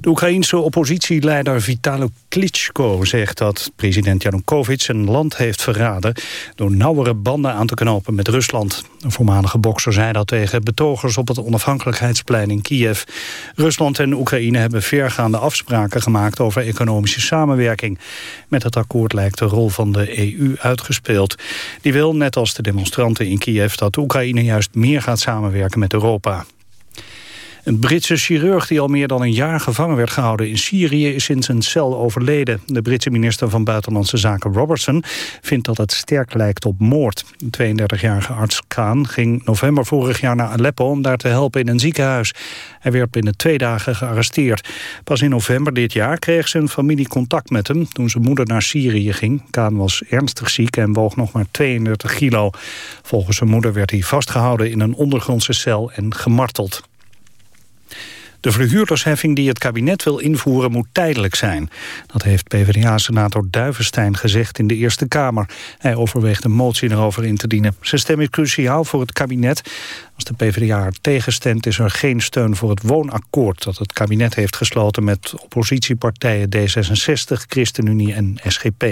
De Oekraïense oppositieleider Vitalo Klitschko zegt dat president Janukovic zijn land heeft verraden door nauwere banden aan te knopen met Rusland. Een voormalige bokser zei dat tegen betogers op het onafhankelijkheidsplein in Kiev. Rusland en Oekraïne hebben vergaande afspraken gemaakt over economische samenwerking. Met het akkoord lijkt de rol van de EU uitgespeeld. Die wil, net als de demonstranten in Kiev, dat Oekraïne juist meer gaat samenwerken met Europa. Een Britse chirurg die al meer dan een jaar gevangen werd gehouden in Syrië is in zijn cel overleden. De Britse minister van Buitenlandse Zaken Robertson vindt dat het sterk lijkt op moord. De 32-jarige arts Khan ging november vorig jaar naar Aleppo om daar te helpen in een ziekenhuis. Hij werd binnen twee dagen gearresteerd. Pas in november dit jaar kreeg zijn familie contact met hem toen zijn moeder naar Syrië ging. Khan was ernstig ziek en woog nog maar 32 kilo. Volgens zijn moeder werd hij vastgehouden in een ondergrondse cel en gemarteld. De verhuurdersheffing die het kabinet wil invoeren moet tijdelijk zijn. Dat heeft PvdA-senator Duivenstein gezegd in de Eerste Kamer. Hij overweegt een motie erover in te dienen. Zijn stem is cruciaal voor het kabinet. Als de PvdA er tegenstemt is er geen steun voor het woonakkoord... dat het kabinet heeft gesloten met oppositiepartijen D66, ChristenUnie en SGP.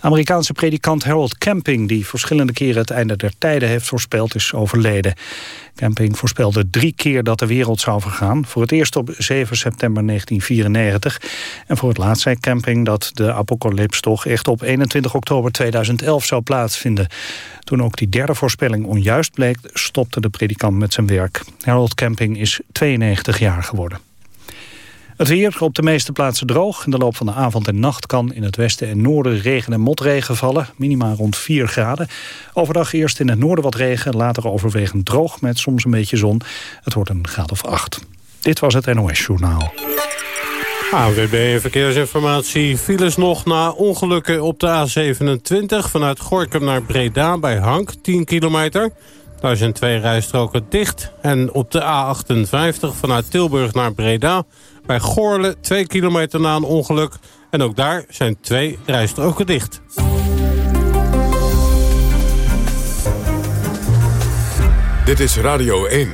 Amerikaanse predikant Harold Camping, die verschillende keren het einde der tijden heeft voorspeld, is overleden. Camping voorspelde drie keer dat de wereld zou vergaan. Voor het eerst op 7 september 1994. En voor het laatst zei Camping dat de apocalyps toch echt op 21 oktober 2011 zou plaatsvinden. Toen ook die derde voorspelling onjuist bleek, stopte de predikant met zijn werk. Harold Camping is 92 jaar geworden. Het weer op de meeste plaatsen droog. In de loop van de avond en nacht kan in het westen en noorden regen en motregen vallen. Minima rond 4 graden. Overdag eerst in het noorden wat regen, later overwegend droog met soms een beetje zon. Het wordt een graad of 8. Dit was het NOS Journaal. AWB Verkeersinformatie. Files nog na ongelukken op de A27 vanuit Gorkum naar Breda bij Hank, 10 kilometer. Daar zijn twee rijstroken dicht. En op de A58 vanuit Tilburg naar Breda bij Goorle, 2 kilometer na een ongeluk. En ook daar zijn twee rijstroken dicht. Dit is Radio 1.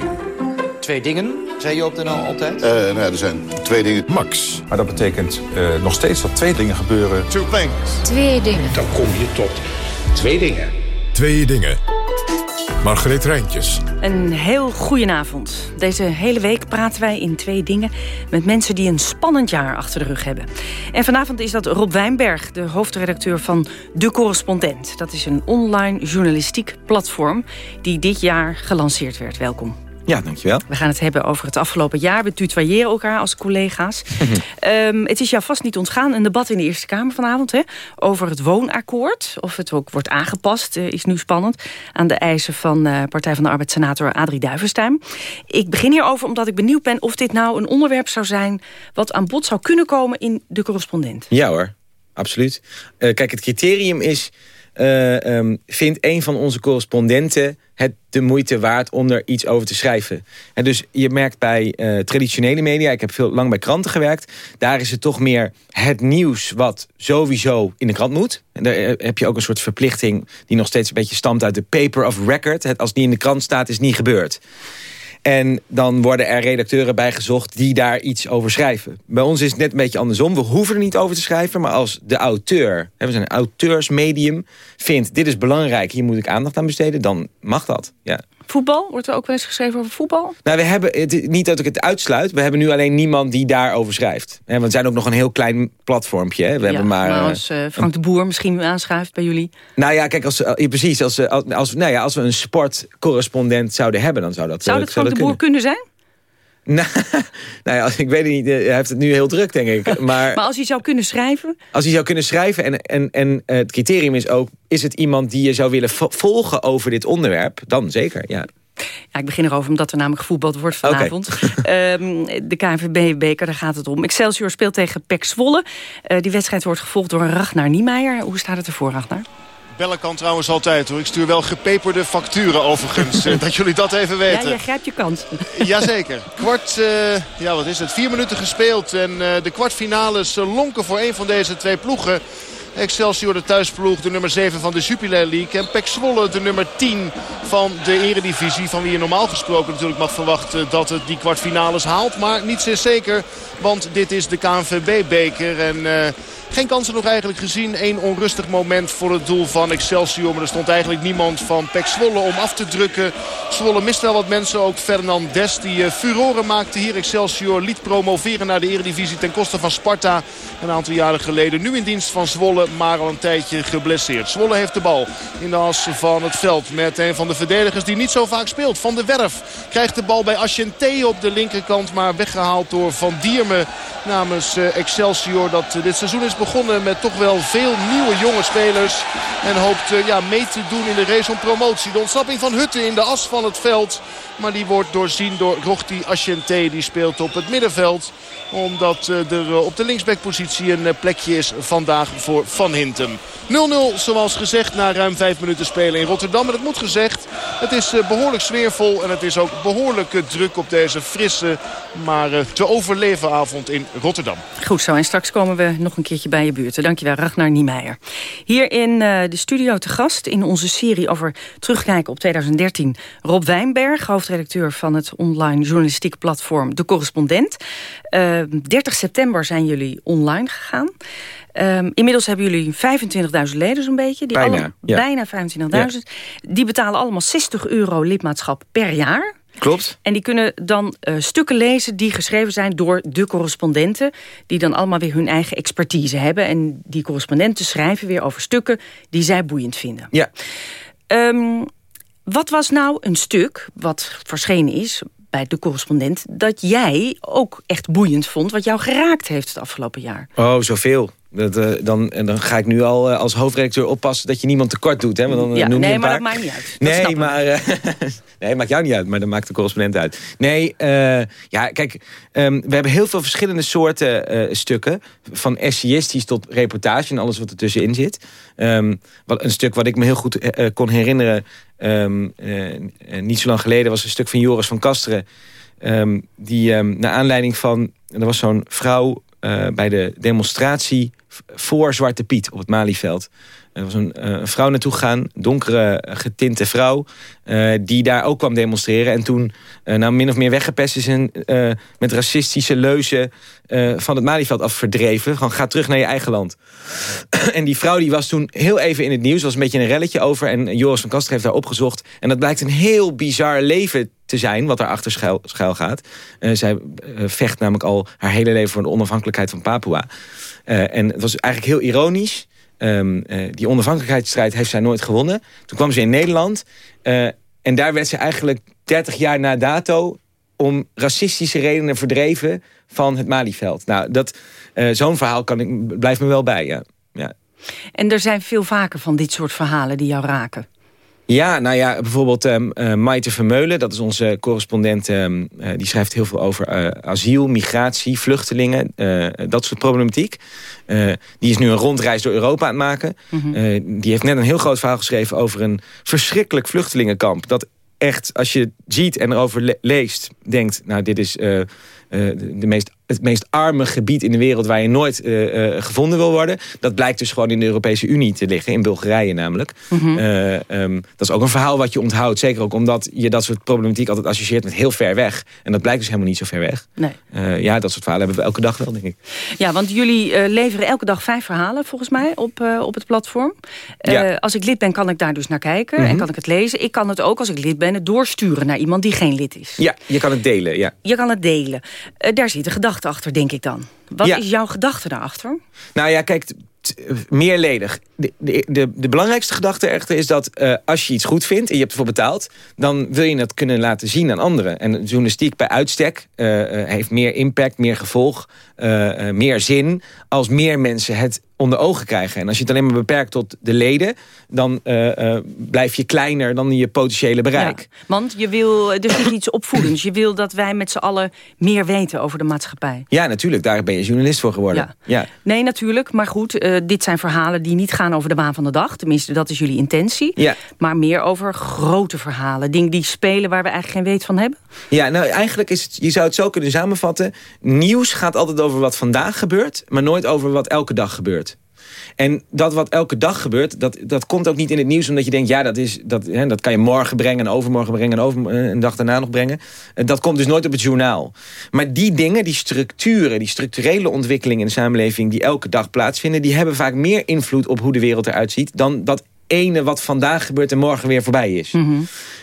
Twee dingen, zei je op de nou altijd? Uh, nou er zijn twee dingen. Max. Maar dat betekent uh, nog steeds dat twee dingen gebeuren. Two things. Twee dingen. Dan kom je tot twee dingen. Twee dingen. Margreet Rijntjes. Een heel goedenavond. Deze hele week praten wij in twee dingen... met mensen die een spannend jaar achter de rug hebben. En vanavond is dat Rob Wijnberg, de hoofdredacteur van De Correspondent. Dat is een online journalistiek platform... die dit jaar gelanceerd werd. Welkom. Ja, dankjewel. We gaan het hebben over het afgelopen jaar. We tutoyeren elkaar als collega's. um, het is jou vast niet ontgaan. Een debat in de Eerste Kamer vanavond hè, over het woonakkoord. Of het ook wordt aangepast, uh, is nu spannend. Aan de eisen van uh, Partij van de Arbeid senator Adrie Duivenstein. Ik begin hierover omdat ik benieuwd ben of dit nou een onderwerp zou zijn... wat aan bod zou kunnen komen in de correspondent. Ja hoor, absoluut. Uh, kijk, het criterium is... Uh, um, vindt een van onze correspondenten het de moeite waard om er iets over te schrijven. En dus je merkt bij uh, traditionele media, ik heb veel lang bij kranten gewerkt... daar is het toch meer het nieuws wat sowieso in de krant moet. En daar eh, heb je ook een soort verplichting die nog steeds een beetje stamt uit de paper of record. Het, als niet in de krant staat, is niet gebeurd. En dan worden er redacteuren bijgezocht die daar iets over schrijven. Bij ons is het net een beetje andersom. We hoeven er niet over te schrijven, maar als de auteur... we zijn een auteursmedium, vindt dit is belangrijk... hier moet ik aandacht aan besteden, dan mag dat. Ja. Voetbal? Wordt er ook wel eens geschreven over voetbal? Nou, we hebben het, niet dat ik het uitsluit. We hebben nu alleen niemand die daarover schrijft. Want we zijn ook nog een heel klein platformpje. Hè. We ja, hebben maar, maar als uh, Frank de Boer misschien aanschuift bij jullie. Nou ja, kijk, als, uh, precies. Als, als, als, nou ja, als we een sportcorrespondent zouden hebben, dan zou dat Zou dat Frank de Boer kunnen zijn? Nou, nou ja, ik weet het niet. Hij heeft het nu heel druk, denk ik. Maar, maar als hij zou kunnen schrijven? Als hij zou kunnen schrijven. En, en, en het criterium is ook... is het iemand die je zou willen volgen over dit onderwerp? Dan zeker, ja. Ja, ik begin erover omdat er namelijk gevoetbald wordt vanavond. Okay. um, de KNVB-beker, daar gaat het om. Excelsior speelt tegen PEC Zwolle. Uh, die wedstrijd wordt gevolgd door Ragnar Niemeyer. Hoe staat het ervoor, Ragnar? Bellen kan trouwens altijd hoor. Ik stuur wel gepeperde facturen overigens. dat jullie dat even weten. Ja, jij grijpt je kans. Jazeker. Kwart, uh, ja wat is het, vier minuten gespeeld. En uh, de kwartfinales lonken voor een van deze twee ploegen. Excelsior de thuisploeg, de nummer 7 van de Jupiler League. En Pek Zwolle, de nummer 10 van de eredivisie. Van wie je normaal gesproken natuurlijk mag verwachten dat het die kwartfinales haalt. Maar niets is zeker, want dit is de KNVB-beker. En... Uh, geen kansen nog eigenlijk gezien. Eén onrustig moment voor het doel van Excelsior. Maar er stond eigenlijk niemand van Pek Zwolle om af te drukken. Zwolle mist wel wat mensen. Ook Fernandes die uh, furoren maakte hier. Excelsior liet promoveren naar de Eredivisie ten koste van Sparta. Een aantal jaren geleden. Nu in dienst van Zwolle, maar al een tijdje geblesseerd. Zwolle heeft de bal in de as van het veld. Met een van de verdedigers die niet zo vaak speelt. Van de Werf krijgt de bal bij Aschente op de linkerkant. Maar weggehaald door Van Dierme namens uh, Excelsior. Dat uh, dit seizoen is begonnen met toch wel veel nieuwe jonge spelers. En hoopt uh, ja, mee te doen in de race om promotie. De ontsnapping van Hutten in de as van het veld. Maar die wordt doorzien door Rochti Aschente. Die speelt op het middenveld. Omdat er op de linksbackpositie een plekje is vandaag voor Van Hintem. 0-0 zoals gezegd na ruim vijf minuten spelen in Rotterdam. En het moet gezegd, het is behoorlijk sfeervol. En het is ook behoorlijk druk op deze frisse, maar te overleven avond in Rotterdam. Goed zo, en straks komen we nog een keertje bij je buurt. Dankjewel, Ragnar Niemeyer. Hier in uh, de studio te gast in onze serie over terugkijken op 2013... Rob Wijnberg, hoofdredacteur van het online journalistieke platform De Correspondent. Uh, 30 september zijn jullie online gegaan. Um, inmiddels hebben jullie 25.000 leden zo'n beetje. Die bijna. Alle, ja. Bijna 25.000. Ja. Die betalen allemaal 60 euro lidmaatschap per jaar. Klopt. En die kunnen dan uh, stukken lezen die geschreven zijn door de correspondenten... die dan allemaal weer hun eigen expertise hebben. En die correspondenten schrijven weer over stukken die zij boeiend vinden. Ja. Um, wat was nou een stuk wat verschenen is bij de correspondent... dat jij ook echt boeiend vond, wat jou geraakt heeft het afgelopen jaar? Oh, zoveel. Dat, uh, dan, en dan ga ik nu al uh, als hoofdredacteur oppassen dat je niemand tekort doet. Hè? Want dan, ja, noem nee, je een maar paar... dat maakt niet uit. Dat nee, maar, nee, maakt jou niet uit, maar dat maakt de correspondent uit. Nee, ja, kijk, um, we hebben heel veel verschillende soorten stukken. Van essayistisch tot reportage en alles wat er tussenin zit. Um, wat, een stuk wat ik me heel goed kon herinneren, um, niet zo lang geleden, was een stuk van Joris van Kasteren. die naar aanleiding van, er was zo'n vrouw bij de demonstratie voor Zwarte Piet op het Malieveld. Er was een, uh, een vrouw naartoe gegaan, donkere getinte vrouw... Uh, die daar ook kwam demonstreren. En toen nou min of meer weggepest is en met racistische leuzen... van het Malieveld af verdreven. Gewoon, ga terug naar je eigen land. en die vrouw die was toen heel even in het nieuws. Er was een beetje een relletje over. En Joris van Kaster heeft daar opgezocht. En dat blijkt een heel bizar leven te zijn, wat daarachter schuil, schuil gaat. Zij vecht namelijk al haar hele leven voor de onafhankelijkheid van Papua. En het was eigenlijk heel ironisch. Um, die onafhankelijkheidsstrijd heeft zij nooit gewonnen. Toen kwam ze in Nederland. en daar werd ze eigenlijk 30 jaar na dato... om racistische redenen verdreven van het Malieveld. Nou, dat zo'n verhaal kan ik, blijft me wel bij, ja. En er zijn veel vaker van dit soort verhalen die jou raken. Ja, nou ja, bijvoorbeeld um, uh, Maite Vermeulen, dat is onze correspondent... Um, uh, die schrijft heel veel over uh, asiel, migratie, vluchtelingen, dat soort problematiek. die is nu een rondreis door Europa aan het maken. Mm -hmm. die heeft net een heel groot verhaal geschreven over een verschrikkelijk vluchtelingenkamp. Dat echt, als je het ziet en erover le leest, denkt... nou, dit is de, de meest het meest arme gebied in de wereld... waar je nooit uh, uh, gevonden wil worden. Dat blijkt dus gewoon in de Europese Unie te liggen. In Bulgarije namelijk. Mm -hmm. uh, um, dat is ook een verhaal wat je onthoudt. Zeker ook omdat je dat soort problematiek altijd associeert met heel ver weg. En dat blijkt dus helemaal niet zo ver weg. Nee. ja, dat soort verhalen hebben we elke dag wel, denk ik. Ja, want jullie leveren elke dag vijf verhalen, volgens mij, op, op het platform. Ja. Als ik lid ben, kan ik daar dus naar kijken. Mm -hmm. En kan ik het lezen. Ik kan het ook, als ik lid ben, het doorsturen naar iemand die geen lid is. Ja, je kan het delen, ja. Je kan het delen. daar zit een gedachte achter, denk ik dan. Wat ja. is jouw gedachte daarachter? Nou ja, kijk, meerledig. De, de, de, de, belangrijkste gedachte echter is dat uh, als je iets goed vindt... en je hebt ervoor betaald... dan wil je het kunnen laten zien aan anderen. En journalistiek bij uitstek uh, heeft meer impact, meer gevolg... Uh, meer zin als meer mensen het onder ogen krijgen. En als je het alleen maar beperkt tot de leden... dan uh, uh, blijf je kleiner dan je potentiële bereik. Ja, want je wil dus niet iets opvoedends. Je wil dat wij met z'n allen meer weten over de maatschappij. Ja, natuurlijk. Daar ben je journalist voor geworden. Ja. ja. Nee, natuurlijk. Maar goed, uh, dit zijn verhalen die niet gaan over de baan van de dag. Tenminste, dat is jullie intentie. Ja. Maar meer over grote verhalen. Dingen die spelen waar we eigenlijk geen weet van hebben. Ja, nou eigenlijk is het, je zou het zo kunnen samenvatten. Nieuws gaat altijd over wat vandaag gebeurt... maar nooit over wat elke dag gebeurt. En dat wat elke dag gebeurt, dat, dat komt ook niet in het nieuws... omdat je denkt, ja, dat, is, dat, hè, dat kan je morgen brengen... en overmorgen brengen en over, een dag daarna nog brengen. Dat komt dus nooit op het journaal. Maar die dingen, die structuren, die structurele ontwikkelingen... in de samenleving die elke dag plaatsvinden... die hebben vaak meer invloed op hoe de wereld eruit ziet... dan dat ene wat vandaag gebeurt en morgen weer voorbij is.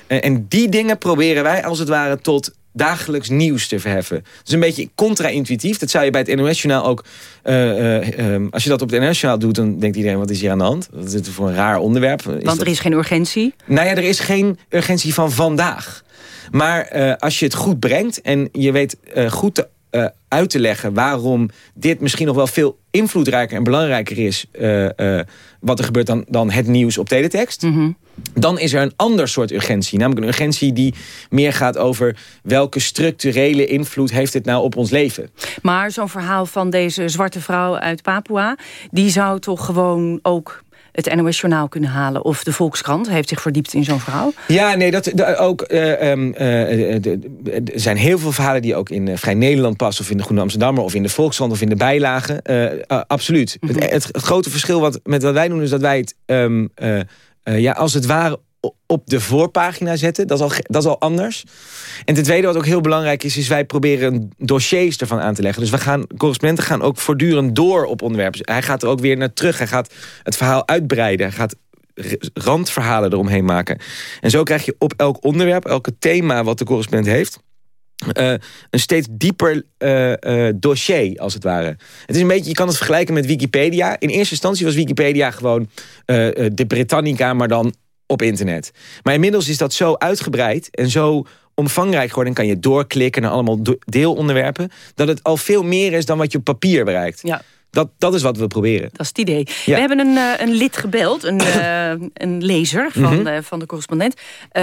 En die dingen proberen wij als het ware tot dagelijks nieuws te verheffen. Dat is een beetje contra-intuïtief. Dat zou je bij het NOS-journaal ook... Uh, uh, als je dat op het NOS-journaal doet, dan denkt iedereen... wat is hier aan de hand? Wat is dit voor een raar onderwerp? Is Want er is geen urgentie? Nou ja, er is geen urgentie van vandaag. Maar uh, als je het goed brengt en je weet goed te uh, uit te leggen waarom dit misschien nog wel veel invloedrijker en belangrijker is... Uh, uh, wat er gebeurt dan, dan het nieuws op teletext... Mm -hmm. dan is er een ander soort urgentie. Namelijk een urgentie die meer gaat over... welke structurele invloed heeft het nou op ons leven. Maar zo'n verhaal van deze zwarte vrouw uit Papua... die zou toch gewoon ook het NOS Journaal kunnen halen. Of de Volkskrant heeft zich verdiept in zo'n verhaal. Ja, nee, dat, dat ook. Uh, um, uh, er zijn heel veel verhalen die ook in uh, Vrij Nederland passen. Of in de Groene Amsterdammer. Of in de Volkskrant. Of in de bijlagen. absoluut. Mm -hmm. het, het, het, grote verschil wat, met wat wij doen is dat wij het... Um, ja, als het ware op de voorpagina zetten. Dat is, al, dat is al anders. En ten tweede wat ook heel belangrijk is... is wij proberen dossiers ervan aan te leggen. Dus we gaan, correspondenten gaan ook voortdurend door op onderwerpen. Hij gaat er ook weer naar terug. Hij gaat het verhaal uitbreiden. Hij gaat randverhalen eromheen maken. En zo krijg je op elk onderwerp, elke thema wat de correspondent heeft... Uh, een steeds dieper uh, uh, dossier, als het ware. Het is een beetje, je kan het vergelijken met Wikipedia. In eerste instantie was Wikipedia gewoon de Britannica, maar dan op internet. Maar inmiddels is dat zo uitgebreid en zo omvangrijk geworden... en kan je doorklikken naar allemaal deelonderwerpen... dat het al veel meer is dan wat je op papier bereikt. Ja. Dat, dat is wat we proberen. Dat is het idee. We hebben een, uh, een lid gebeld, een, uh, een lezer van, mm -hmm. uh, van de correspondent.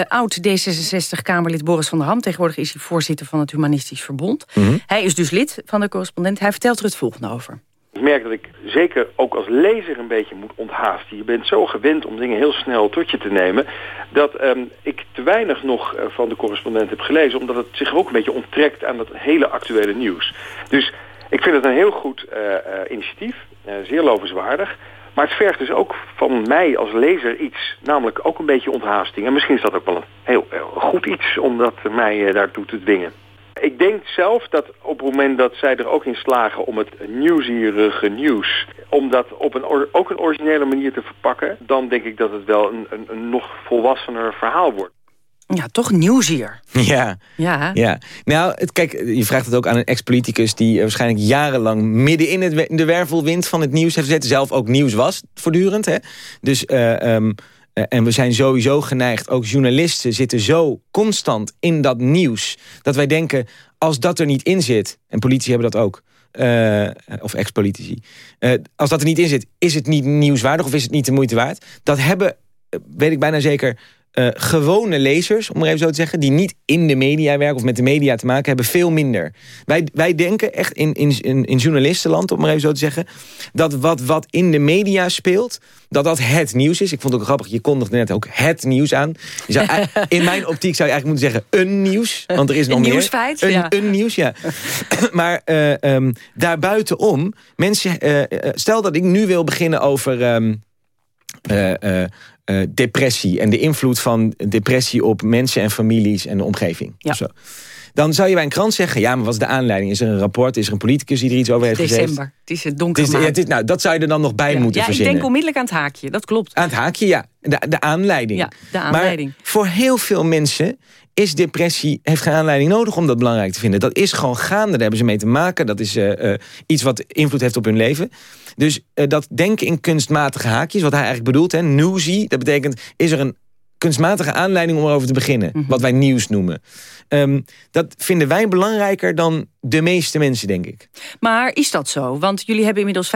oud D66-Kamerlid Boris van der Ham. Tegenwoordig is hij voorzitter van het Humanistisch Verbond. Mm -hmm. Hij is dus lid van de correspondent. Hij vertelt er het volgende over. Ik merk dat ik zeker ook als lezer een beetje moet onthaasten. Je bent zo gewend om dingen heel snel tot je te nemen... dat um, ik te weinig nog uh, van de correspondent heb gelezen... omdat het zich ook een beetje onttrekt aan dat hele actuele nieuws. Dus ik vind het een heel goed uh, uh, initiatief, zeer lovenswaardig... Maar het vergt dus ook van mij als lezer iets, namelijk ook een beetje onthaasting. En misschien is dat ook wel een heel, heel goed iets om dat mij daartoe te dwingen. Ik denk zelf dat op het moment dat zij er ook in slagen om het nieuwsierige nieuws... om dat op een ook een originele manier te verpakken... dan denk ik dat het wel een, een, een nog volwassener verhaal wordt. Ja, toch nieuwsier. Ja. Ja. ja. Nou, het, kijk, je vraagt het ook aan een ex-politicus... die waarschijnlijk jarenlang midden in het, de wervelwind van het nieuws heeft gezeten. Zelf ook nieuws was, voortdurend. Hè? Dus... Uh, um, en we zijn sowieso geneigd, ook journalisten zitten zo constant in dat nieuws... dat wij denken, als dat er niet in zit... en politici hebben dat ook, uh, of ex-politici... Uh, als dat er niet in zit, is het niet nieuwswaardig of is het niet de moeite waard? Dat hebben, weet ik bijna zeker, uh, gewone lezers, om maar even zo te zeggen... die niet in de media werken of met de media te maken hebben, veel minder. Wij, wij denken echt in, in, in journalistenland, om maar even zo te zeggen... dat wat, wat in de media speelt, dat dat het nieuws is. Ik vond het ook grappig, je kondigde net ook het nieuws aan. Je zou, in mijn optiek zou je eigenlijk moeten zeggen een nieuws. Want er is nog een meer. Nieuwsfeit, een, ja. een nieuws, ja. maar uh, um, daarbuitenom, mensen, uh, stel dat ik nu wil beginnen over... Um, uh, depressie en de invloed van depressie op mensen en families en de omgeving. Ja. Zo. Dan zou je bij een krant zeggen, ja, maar wat is de aanleiding? Is er een rapport, is er een politicus die er iets over heeft gezegd? December, het is het donker het is, ja, het is, nou, Dat zou je er dan nog bij ja. moeten ja, verzinnen. ik denk onmiddellijk aan het haakje, dat klopt. Aan het haakje, ja. De, de aanleiding. Ja, de aanleiding. Maar voor heel veel mensen is depressie, heeft geen aanleiding nodig om dat belangrijk te vinden. Dat is gewoon gaande, daar hebben ze mee te maken. Dat is iets wat invloed heeft op hun leven. Dus uh, dat denken in kunstmatige haakjes, wat hij eigenlijk bedoelt, hè, newsy, dat betekent, is er een kunstmatige aanleiding om erover te beginnen. Mm -hmm. Wat wij nieuws noemen. Um, dat vinden wij belangrijker dan de meeste mensen, denk ik. Maar is dat zo? Want jullie hebben inmiddels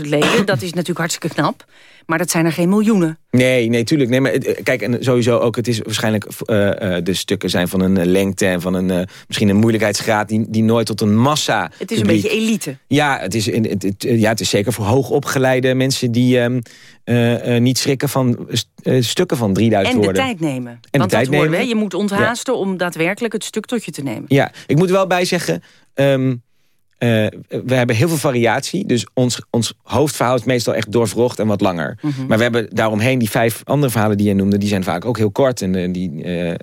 25.000 leden. dat is natuurlijk hartstikke knap. Maar dat zijn er geen miljoenen. Nee, nee, tuurlijk. Nee, maar kijk, en sowieso ook, het is waarschijnlijk uh, uh, de stukken zijn van een lengte en van een uh, misschien een moeilijkheidsgraad die, die nooit tot een massa. Het is een beetje elite. Ja, het is, het, het, ja, het is zeker voor hoogopgeleide mensen die um, niet schrikken van stukken van 3000 en woorden. En de tijd nemen. En Want de tijd dat nemen. Horen, je moet onthaasten ja. om daadwerkelijk het stuk tot je te nemen. Ja, ik moet wel bij zeggen. Um, uh, we hebben heel veel variatie. Dus ons, ons hoofdverhaal is meestal echt doorvrocht en wat langer. Mhm. Maar we hebben daaromheen die vijf andere verhalen die je noemde... die zijn vaak ook heel kort en uh, die uh,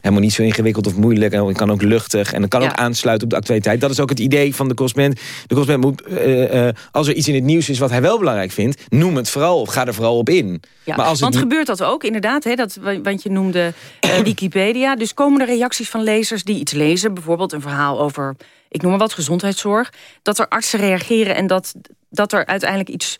helemaal niet zo ingewikkeld of moeilijk. En kan ook luchtig en het kan ook aansluiten op de actualiteit. Dat is ook het idee van de correspondent. De correspondent moet, als er iets in het nieuws is wat hij wel belangrijk vindt... noem het vooral op, ga er vooral op in. Ja, maar als want het... gebeurt dat ook inderdaad, hè, dat, want je noemde Wikipedia. Dus komen er reacties van lezers die iets lezen... bijvoorbeeld een verhaal over ik noem maar wat, gezondheidszorg... dat er artsen reageren en dat, dat er uiteindelijk iets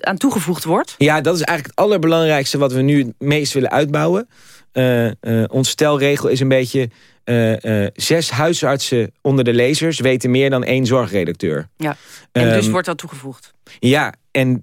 aan toegevoegd wordt? Ja, dat is eigenlijk het allerbelangrijkste wat we nu het meest willen uitbouwen. Uh, uh, ons stelregel is een beetje... Uh, zes huisartsen onder de lezers weten meer dan één zorgredacteur. Ja, en dus ehm, wordt dat toegevoegd? Ja, en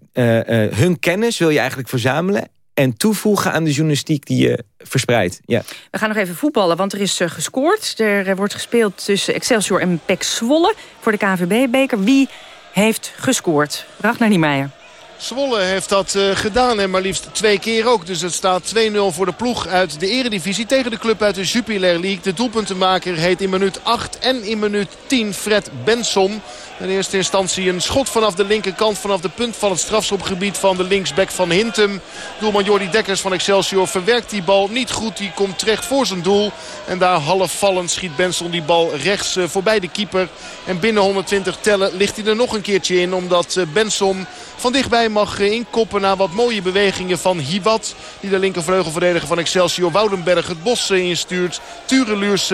hun kennis wil je eigenlijk verzamelen en toevoegen aan de journalistiek die je verspreidt. Ja. We gaan nog even voetballen, want er is uh, gescoord. Er wordt gespeeld tussen Excelsior en Pek Zwolle voor de KVB-beker. Wie heeft gescoord? Ragnar Niemeyer. Zwolle heeft dat uh, gedaan en maar liefst twee keer ook. Dus het staat 2-0 voor de ploeg uit de eredivisie tegen de club uit de Jupiler League. De doelpuntenmaker heet in minuut 8 en in minuut 10 Fred Benson. In eerste instantie een schot vanaf de linkerkant. Vanaf de punt van het strafschopgebied van de linksback van Hintem. Doelman Jordi Dekkers van Excelsior verwerkt die bal niet goed. Die komt terecht voor zijn doel. En daar half vallend schiet Benson die bal rechts eh, voorbij de keeper. En binnen 120 tellen ligt hij er nog een keertje in. Omdat eh, Benson van dichtbij mag eh, inkoppen na wat mooie bewegingen van Hibat. Die de linkervleugelverdediger van Excelsior Woudenberg het bos instuurt. Tureluurs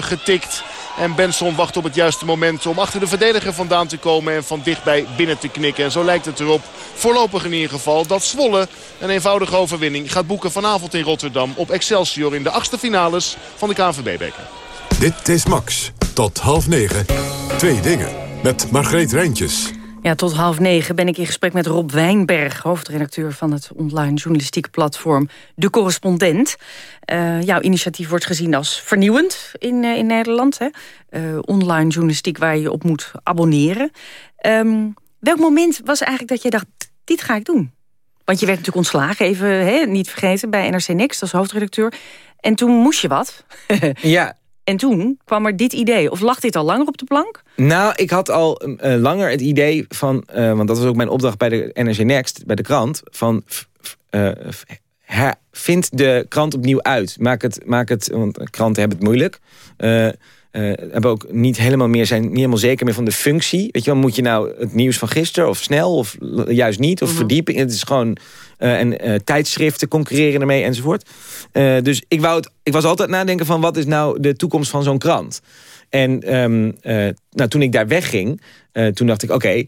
getikt. En Benson wacht op het juiste moment om achter de verdediger vandaan te komen... en van dichtbij binnen te knikken. En zo lijkt het erop, voorlopig in ieder geval... dat Zwolle een eenvoudige overwinning gaat boeken vanavond in Rotterdam... op Excelsior in de achtste finales van de KNVB-beker. Dit is Max. Tot half negen. Twee dingen. Met Margreet Rijntjes. Ja, tot half negen ben ik in gesprek met Rob Wijnberg... hoofdredacteur van het online journalistieke platform De Correspondent. Uh, jouw initiatief wordt gezien als vernieuwend in, uh, in Nederland. Hè? Uh, online journalistiek waar je op moet abonneren. Um, welk moment was eigenlijk dat je dacht, dit ga ik doen? Want je werd natuurlijk ontslagen, even hè, niet vergeten... bij NRC Next als hoofdredacteur. En toen moest je wat. ja, en toen kwam er dit idee. Of lag dit al langer op de plank? Nou, ik had al uh, langer het idee van... Uh, want dat was ook mijn opdracht bij de NRC Next, bij de krant... van uh, vind de krant opnieuw uit. Maak het, maak het want kranten hebben het moeilijk. hebben ook niet helemaal meer zijn niet helemaal zeker meer van de functie. Weet je wel, moet je nou het nieuws van gisteren of snel of juist niet of mm verdieping? Het is gewoon en uh, tijdschriften concurreren ermee enzovoort. Uh, dus ik, wou ik was altijd nadenken van wat is nou de toekomst van zo'n krant. En um, nou, toen ik daar wegging, toen dacht ik oké,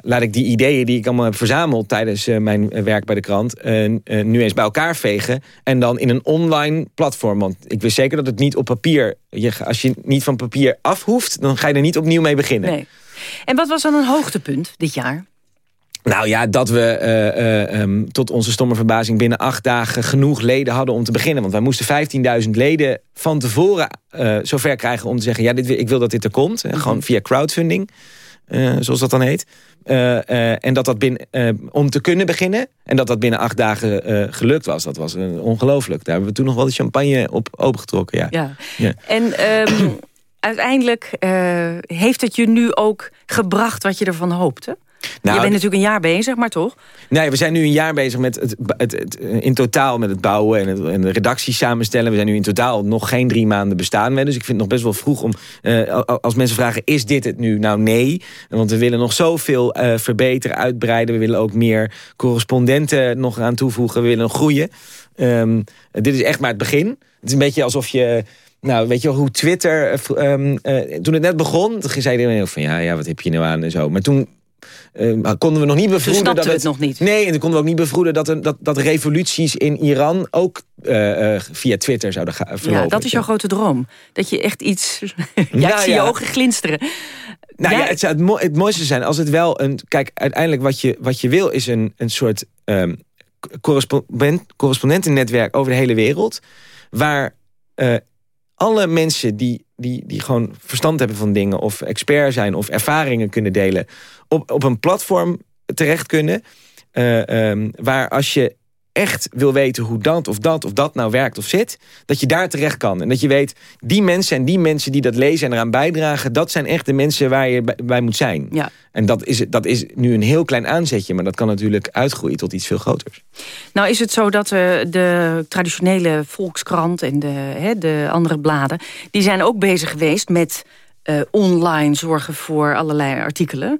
laat ik die ideeën die ik allemaal heb verzameld tijdens mijn werk bij de krant, nu eens bij elkaar vegen. En dan in een online platform. Want ik wist zeker dat het niet op papier, je, als je niet van papier af hoeft, dan ga je er niet opnieuw mee beginnen. Nee. En wat was dan een hoogtepunt dit jaar? Nou ja, dat we uh, um, tot onze stomme verbazing binnen acht dagen genoeg leden hadden om te beginnen. Want wij moesten 15.000 leden van tevoren uh, zover krijgen om te zeggen... ja, dit, ik wil dat dit er komt. Mm Gewoon via crowdfunding, zoals dat dan heet. en dat dat binnen, om te kunnen beginnen. En dat dat binnen acht dagen gelukt was. Dat was ongelooflijk. Daar hebben we toen nog wel de champagne op opengetrokken. Ja. ja. ja. En... Um, uiteindelijk heeft het je nu ook gebracht wat je ervan hoopte? Nou, je bent natuurlijk een jaar bezig, maar toch? Nee, we zijn nu een jaar bezig met het, het, het in totaal met het bouwen en, het, en de redactie samenstellen. We zijn nu in totaal nog geen drie maanden bestaan. Dus ik vind het nog best wel vroeg om, uh, als mensen vragen, is dit het nu? Nou nee, want we willen nog zoveel uh, verbeteren, uitbreiden. We willen ook meer correspondenten nog aan toevoegen. We willen groeien. Um, dit is echt maar het begin. Het is een beetje alsof je... Nou, weet je wel, hoe Twitter... Um, uh, toen het net begon, toen zei iedereen van... Ja, ja, wat heb je nou aan en zo. Maar toen uh, konden we nog niet bevroeden dat het, het, nog niet. Nee, en dan konden we ook niet bevroeden dat, dat, dat revoluties in Iran ook uh, uh, via Twitter zouden gaan verlopen. Ja, dat is jouw grote droom. Dat je echt iets. ja, nou, ik zie je ogen glinsteren. Nou ja, het zou het, mo het, mooiste zijn als het wel een. Kijk, uiteindelijk wat je, wat je wil is een, een soort um, correspondent, correspondentennetwerk over de hele wereld. Waar alle mensen die, die, die gewoon verstand hebben van dingen... of expert zijn of ervaringen kunnen delen... op, op een platform terecht kunnen... Uh, um, waar als je echt wil weten hoe dat of dat of dat nou werkt of zit... dat je daar terecht kan. En dat je weet, die mensen en die mensen die dat lezen en eraan bijdragen... dat zijn echt de mensen waar je bij moet zijn. Ja. En dat is, dat is nu een heel klein aanzetje... maar dat kan natuurlijk uitgroeien tot iets veel groters. Nou is het zo dat de, de traditionele Volkskrant en de, de andere bladen... die zijn ook bezig geweest met uh, online zorgen voor allerlei artikelen.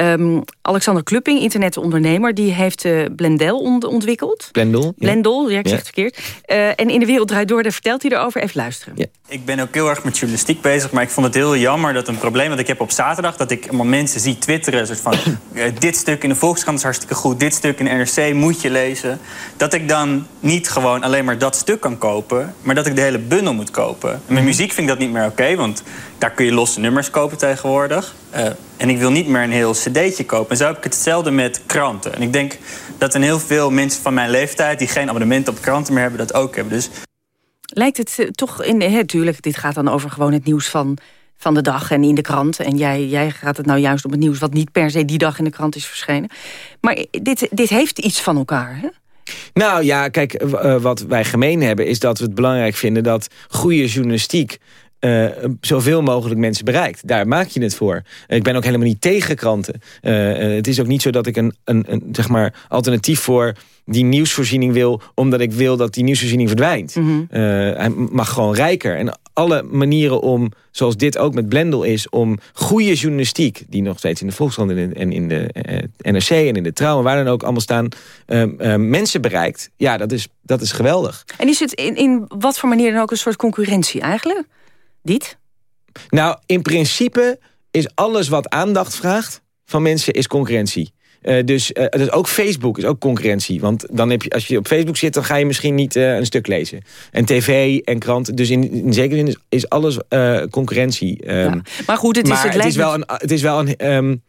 Um, Alexander Klupping, internetondernemer, die heeft uh, Blendel ont ontwikkeld. Blendel? Blendel, ja, ik zeg het verkeerd. Uh, en in de wereld draait door, daar vertelt hij erover. Even luisteren. Ja. Ik ben ook heel erg met journalistiek bezig, maar ik vond het heel jammer dat een probleem dat ik heb op zaterdag, dat ik allemaal mensen zie twitteren, soort van dit stuk in de Volkskrant is hartstikke goed, dit stuk in de NRC moet je lezen. Dat ik dan niet gewoon alleen maar dat stuk kan kopen, maar dat ik de hele bundel moet kopen. En met muziek vind ik dat niet meer oké, okay, want daar kun je losse nummers kopen tegenwoordig. Uh, en ik wil niet meer een heel cd'tje kopen. En zo heb ik hetzelfde met kranten. En ik denk dat een heel veel mensen van mijn leeftijd... die geen abonnement op kranten meer hebben, dat ook hebben. Dus... Lijkt het uh, toch in... Natuurlijk, dit gaat dan over gewoon het nieuws van, van de dag en in de krant. En jij, jij gaat het nou juist om het nieuws... wat niet per se die dag in de krant is verschenen. Maar dit, dit heeft iets van elkaar, hè? Nou ja, kijk, uh, wat wij gemeen hebben... is dat we het belangrijk vinden dat goede journalistiek... Uh, zoveel mogelijk mensen bereikt. Daar maak je het voor. Ik ben ook helemaal niet tegen kranten. Uh, het is ook niet zo dat ik een, een, een zeg maar alternatief voor die nieuwsvoorziening wil... omdat ik wil dat die nieuwsvoorziening verdwijnt. Mm -hmm. uh, hij mag gewoon rijker. En alle manieren om, zoals dit ook met Blendel is... om goede journalistiek, die nog steeds in de Volkskrant... en in de NRC en in de Trouw... en waar dan ook allemaal staan, mensen bereikt. Ja, dat is, dat is geweldig. En is het in, in wat voor manier dan ook een soort concurrentie eigenlijk? Dit? Nou, in principe is alles wat aandacht vraagt van mensen is concurrentie. Uh, dus, uh, dus ook Facebook is ook concurrentie. Want dan heb je, als je op Facebook zit, dan ga je misschien niet uh, een stuk lezen. En tv en krant. Dus in, in zekere zin is, is alles concurrentie. Um, ja, maar goed, het is, maar het, het is wel een... Het is wel een um,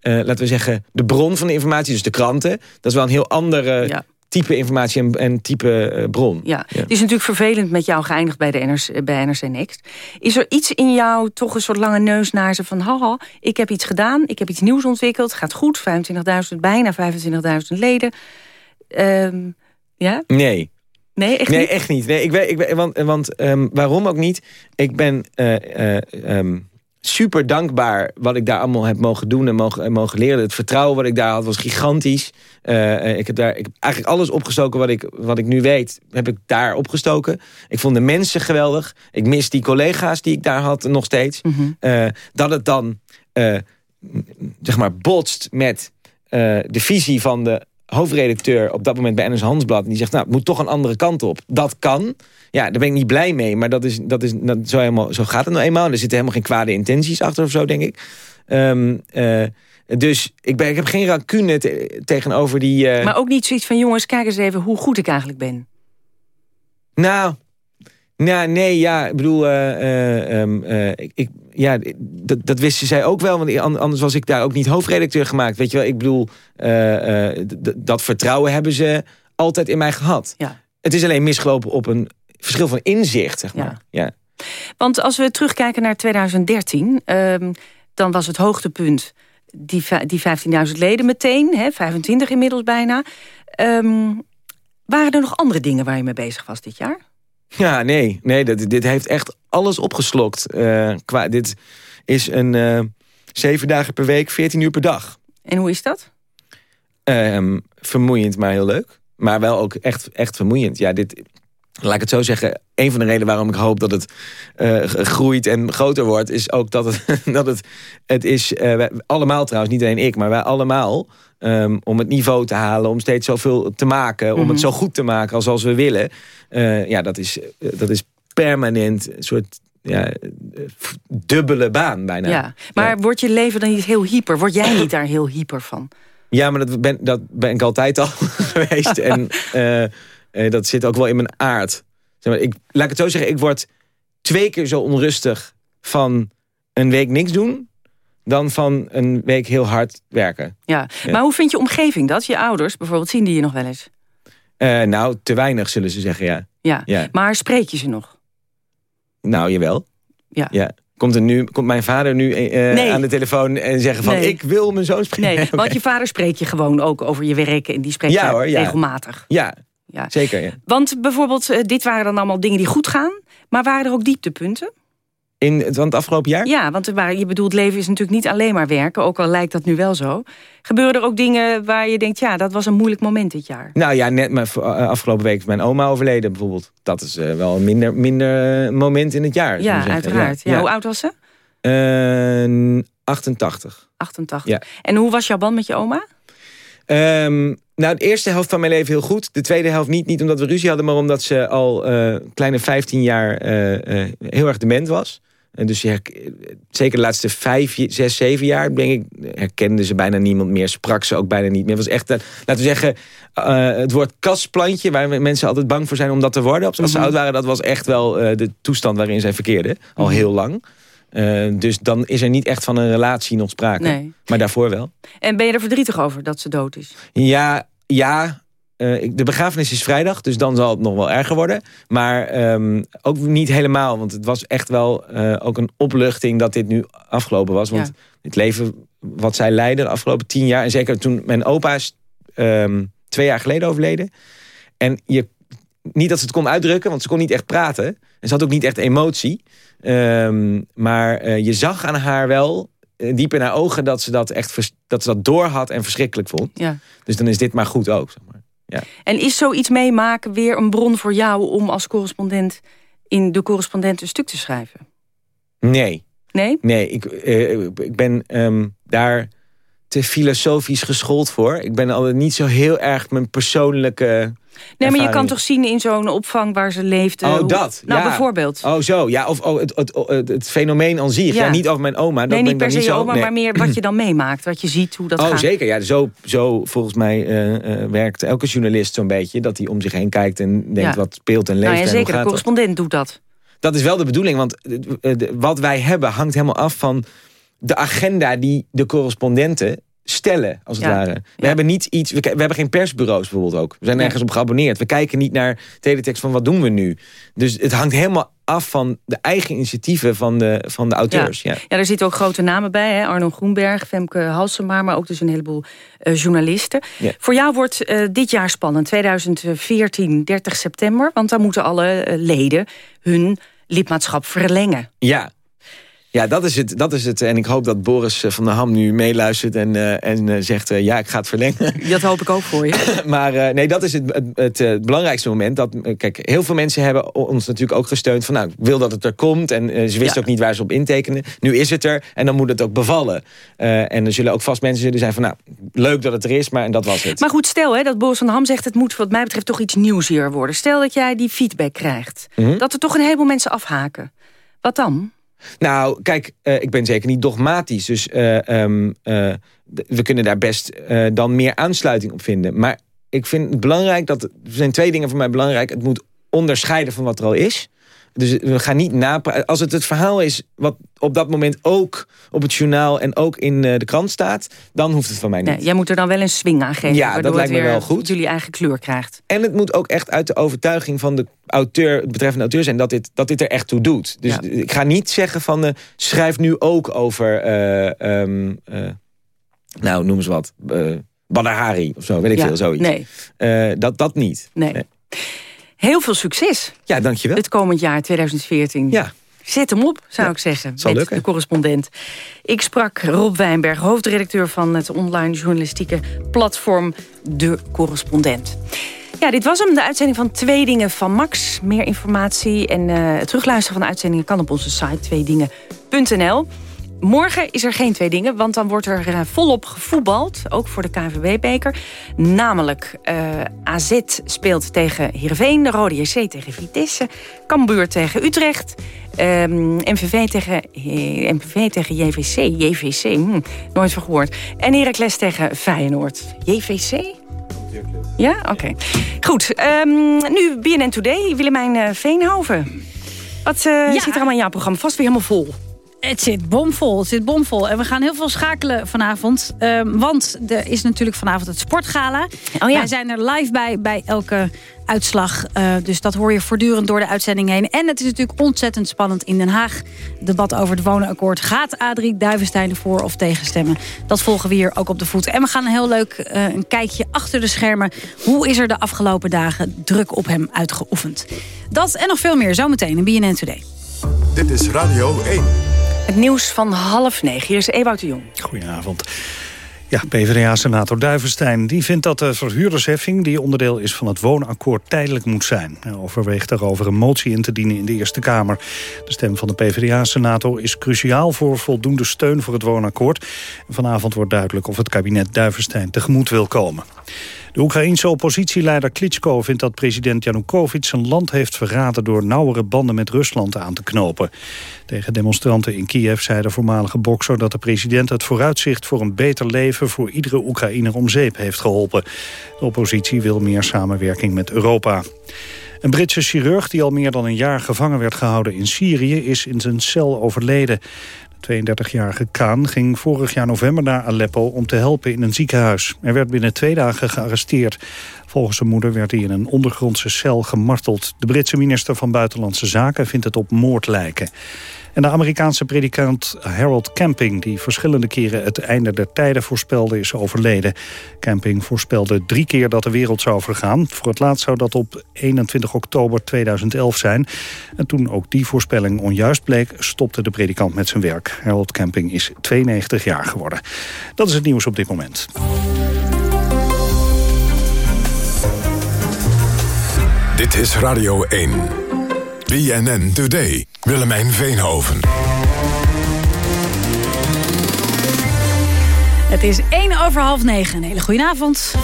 laten we zeggen, de bron van de informatie, dus de kranten. Dat is wel een heel andere ja type informatie en, en type uh, bron. Ja. ja. Het is natuurlijk vervelend met jou geëindigd bij, de NRC, bij NRC Next. Is er iets in jou, toch een soort lange neus naar ze van... haha, ik heb iets gedaan, ik heb iets nieuws ontwikkeld, gaat goed, 25.000, bijna 25.000 leden. Um, ja? Nee. Nee, echt nee, niet? echt niet. Nee, ik ben, ik ben, want want um, waarom ook niet? Ik ben... Uh, uh, um, super dankbaar wat ik daar allemaal heb mogen doen en mogen, en mogen leren. Het vertrouwen wat ik daar had was gigantisch. Uh, ik heb daar ik heb eigenlijk alles opgestoken wat ik, wat ik nu weet, heb ik daar opgestoken. Ik vond de mensen geweldig. Ik mis die collega's die ik daar had nog steeds. Mhm. Mm -hmm. uh, dat het dan uh, zeg maar botst met de visie van de hoofdredacteur op dat moment bij NS Handelsblad. En die zegt, nou, het moet toch een andere kant op. Dat kan. Ja, daar ben ik niet blij mee. Maar dat is, dat is, dat, zo, helemaal, zo gaat het nou eenmaal. Er zitten helemaal geen kwade intenties achter of zo, denk ik. Um, uh, dus ik, ben, ik heb geen rancune te, tegenover die... Uh... Maar ook niet zoiets van, jongens, kijk eens even hoe goed ik eigenlijk ben. Nou, nou nee, ja, ik bedoel, uh, um, ik, ja, dat, dat wisten zij ook wel, want anders was ik daar ook niet hoofdredacteur gemaakt. Weet je wel, ik bedoel, dat vertrouwen hebben ze altijd in mij gehad. Ja. Het is alleen misgelopen op een verschil van inzicht, zeg maar. Ja. ja. Want als we terugkijken naar 2013, um, dan was het hoogtepunt die, die 15.000 leden meteen, hè, 25 inmiddels bijna. Um, waren er nog andere dingen waar je mee bezig was dit jaar? Ja, nee. nee dit, dit heeft echt alles opgeslokt. Uh, qua, dit is een uh, zeven dagen per week, 14 uur per dag. En hoe is dat? Um, vermoeiend, maar heel leuk. Maar wel ook echt, echt vermoeiend. Ja, dit, laat ik het zo zeggen, een van de redenen waarom ik hoop dat het uh, groeit en groter wordt, is ook dat het, dat het, het is, uh, wij, allemaal trouwens, niet alleen ik, maar wij allemaal, um, om het niveau te halen, om steeds zoveel te maken, mm -hmm. om het zo goed te maken als, als we willen. Uh, ja, dat is, dat is permanent een soort ja, dubbele baan bijna. Ja, maar ja. wordt je leven dan niet heel hyper? Word jij niet daar heel hyper van? Ja, maar dat ben, dat ben ik altijd al geweest. en uh, uh, dat zit ook wel in mijn aard. Zeg maar, ik, laat ik het zo zeggen, ik word twee keer zo onrustig van een week niks doen... dan van een week heel hard werken. Ja, ja. maar hoe vind je omgeving dat? Je ouders bijvoorbeeld, zien die je nog wel eens? Uh, nou, te weinig zullen ze zeggen, ja. ja. Ja, maar spreek je ze nog? Nou, jawel. Ja. ja. Komt, er nu, komt mijn vader nu uh, nee. aan de telefoon en zeggen van... Nee. ik wil mijn zoon spreken? Nee, want je vader spreekt je gewoon ook over je werk... en die spreekt ja, je hoor, ja. regelmatig. Ja, ja. zeker. Ja. Want bijvoorbeeld, eh, dit waren dan allemaal dingen die goed gaan. Maar waren er ook dieptepunten? In het, het afgelopen jaar? Ja, want waar, je bedoelt, leven is natuurlijk niet alleen maar werken. Ook al lijkt dat nu wel zo. Gebeuren er ook dingen waar je denkt, ja, dat was een moeilijk moment dit jaar? Nou ja, net maar eh, afgelopen week is mijn oma overleden bijvoorbeeld. Dat is uh, wel een minder, minder moment in het jaar. Ja, uiteraard. Ja. Hoe oud was ze? Uh, 88. 88. Ja. En hoe was jouw band met je oma? Um, nou, de eerste helft van mijn leven heel goed. De tweede helft niet. Niet omdat we ruzie hadden, maar omdat ze al uh, kleine 15 jaar uh, uh, heel erg dement was. En dus zeker de laatste vijf, zes, zeven jaar denk ik, herkende ze bijna niemand meer. Sprak ze ook bijna niet meer. Het was echt, laten we zeggen, het woord kasplantje... waar mensen altijd bang voor zijn om dat te worden. Als ze mm -hmm. oud waren, dat was echt wel de toestand waarin zij verkeerden. Al -hmm. heel lang. Uh, dus dan is er niet echt van een relatie nog sprake. Nee. Maar daarvoor wel. En ben je er verdrietig over dat ze dood is? Ja, ja. Uh, de begrafenis is vrijdag, dus dan zal het nog wel erger worden. Maar um, ook niet helemaal, want het was echt wel uh, ook een opluchting dat dit nu afgelopen was. Want ja. het leven wat zij leidde de afgelopen tien jaar... en zeker toen mijn opa is um, twee jaar geleden overleden... en je, niet dat ze het kon uitdrukken, want ze kon niet echt praten... en ze had ook niet echt emotie... Um, maar uh, je zag aan haar wel, uh, diep in haar ogen, dat ze dat echt dat ze dat door had en verschrikkelijk vond. Ja. Dus dan is dit maar goed ook. Zeg maar. ja. En is zoiets meemaken weer een bron voor jou om als correspondent in de correspondent een stuk te schrijven? Nee. Nee? Nee, ik, uh, ik ben um, daar te filosofisch geschoold voor. Ik ben altijd niet zo heel erg mijn persoonlijke Nee, maar je kan toch zien in zo'n opvang waar ze leefde. Oh, dat. Nou, ja. bijvoorbeeld. Oh, zo. Ja, of oh, het, het, het, het, fenomeen aan zich. Ja. ja. niet over mijn oma. Dat nee, niet per se je oma, nee. maar meer wat je dan meemaakt. Wat je ziet, hoe dat oh, gaat. Oh, zeker. Ja, zo, zo volgens mij uh, uh, werkt elke journalist zo'n beetje. Dat hij om zich heen kijkt en denkt ja. wat speelt en leeft. Nou ja, en zeker. De correspondent doet dat. Dat is wel de bedoeling, want wat wij hebben hangt helemaal af van de agenda die de correspondenten stellen, als het ja. ware. We ja. hebben niet iets. We, we, hebben geen persbureaus bijvoorbeeld ook. We zijn nergens op geabonneerd. We kijken niet naar teletext van wat doen we nu. Dus het hangt helemaal af van de eigen initiatieven van de, van de auteurs. Ja. Ja. ja, er zitten ook grote namen bij. Hè? Arno Groenberg, Femke Halsema, maar ook dus een heleboel uh, journalisten. Ja. Voor jou wordt uh, dit jaar spannend, 2014, 30 september. Want dan moeten alle uh, leden hun lidmaatschap verlengen. Ja, ja, dat is, het, dat is het. En ik hoop dat Boris van der Ham nu meeluistert en, uh, en uh, zegt... Uh, ja, ik ga het verlengen. Dat hoop ik ook voor je. maar nee, dat is het, het, het, belangrijkste moment. Dat, kijk, heel veel mensen hebben ons natuurlijk ook gesteund... van nou, ik wil dat het er komt. En ze wisten ja. ook niet waar ze op intekenen. Nu is het er en dan moet het ook bevallen. en er zullen ook vast mensen zullen zijn van... nou, leuk dat het er is, maar en dat was het. Maar goed, stel hè, dat Boris van der Ham zegt... het moet wat mij betreft toch iets nieuws hier worden. Stel dat jij die feedback krijgt. Mhm. Mm -hmm. Dat er toch een heleboel mensen afhaken. Wat dan? Nou, kijk, uh, ik ben zeker niet dogmatisch. Dus uh, um, uh, we kunnen daar best dan meer aansluiting op vinden. Maar ik vind het belangrijk dat... Er zijn twee dingen voor mij belangrijk. Het moet onderscheiden van wat er al is. Dus we gaan niet napraten. Als het het verhaal is wat op dat moment ook op het journaal... en ook in de krant staat, dan hoeft het van mij niet. Nee, jij moet er dan wel een swing aan geven. Ja, dat lijkt me wel goed. jullie eigen kleur krijgt. En het moet ook echt uit de overtuiging van de auteur, het betreffende auteur zijn... dat dit, dat dit er echt toe doet. Dus ja. ik ga niet zeggen van... Uh, schrijf nu ook over... Uh, um, uh, nou, noem eens wat... Badr Hari of zo, weet ik ja, veel, zoiets. Nee. dat, dat niet. Nee. nee. Heel veel succes. Ja, dankjewel. Het komend jaar 2014. Ja. Zet hem op, zou ja, ik zeggen, met lukken. de correspondent. Ik sprak Rob Wijnberg, hoofdredacteur van het online journalistieke platform De Correspondent. Ja, dit was hem, de uitzending van Twee Dingen van Max. Meer informatie en uh, het terugluisteren van de uitzendingen... kan op onze site tweedingen.nl. Morgen is er geen twee dingen, want dan wordt er uh, volop gevoetbald. Ook voor de KNVB-beker. Namelijk uh, AZ speelt tegen Heerenveen, de Rode JC tegen Vitesse... Cambuur tegen Utrecht, um, MVV, tegen, uh, MVV tegen JVC. JVC, hm, nooit van gehoord. En Heracles tegen Feyenoord. JVC? Ja? Oké. Okay. Goed, um, nu BNN Today, Willemijn Veenhoven. Wat ja. zit er allemaal in jouw programma? Vast weer helemaal vol. Het zit bomvol, het zit bomvol. En we gaan heel veel schakelen vanavond. Ehm, want er is natuurlijk vanavond het Sportgala. Oh ja. Wij zijn er live bij, bij elke uitslag. Uh, dus dat hoor je voortdurend door de uitzending heen. En het is natuurlijk ontzettend spannend in Den Haag. Het debat over het wonenakkoord. Gaat Adrie Duivenstein ervoor of tegenstemmen? Dat volgen we hier ook op de voet. En we gaan een heel leuk uh, een kijkje achter de schermen. Hoe is er de afgelopen dagen druk op hem uitgeoefend? Dat en nog veel meer zometeen in BNN Today. Dit is Radio 1. Het nieuws van half negen. Hier is Ewout de Jong. Goedenavond. Ja, PvdA-senator Duivenstein die vindt dat de verhuurdersheffing... die onderdeel is van het woonakkoord tijdelijk moet zijn. Hij overweegt daarover een motie in te dienen in de Eerste Kamer. De stem van de PvdA-senator is cruciaal voor voldoende steun voor het woonakkoord. Vanavond wordt duidelijk of het kabinet Duivenstein tegemoet wil komen. De Oekraïense oppositieleider Klitschko vindt dat president Janukovic zijn land heeft verraden door nauwere banden met Rusland aan te knopen. Tegen demonstranten in Kiev zei de voormalige bokser dat de president het vooruitzicht voor een beter leven voor iedere Oekraïner om zeep heeft geholpen. De oppositie wil meer samenwerking met Europa. Een Britse chirurg die al meer dan een jaar gevangen werd gehouden in Syrië is in zijn cel overleden. 32-jarige Kaan ging vorig jaar november naar Aleppo om te helpen in een ziekenhuis. Hij werd binnen twee dagen gearresteerd. Volgens zijn moeder werd hij in een ondergrondse cel gemarteld. De Britse minister van Buitenlandse Zaken vindt het op moord lijken. En de Amerikaanse predikant Harold Camping... die verschillende keren het einde der tijden voorspelde, is overleden. Camping voorspelde drie keer dat de wereld zou vergaan. Voor het laatst zou dat op 21 oktober 2011 zijn. En toen ook die voorspelling onjuist bleek... stopte de predikant met zijn werk. Harold Camping is 92 jaar geworden. Dat is het nieuws op dit moment. Dit is Radio 1. BNN Today. Willemijn Veenhoven. Het is 1 over half negen. Een hele goede avond.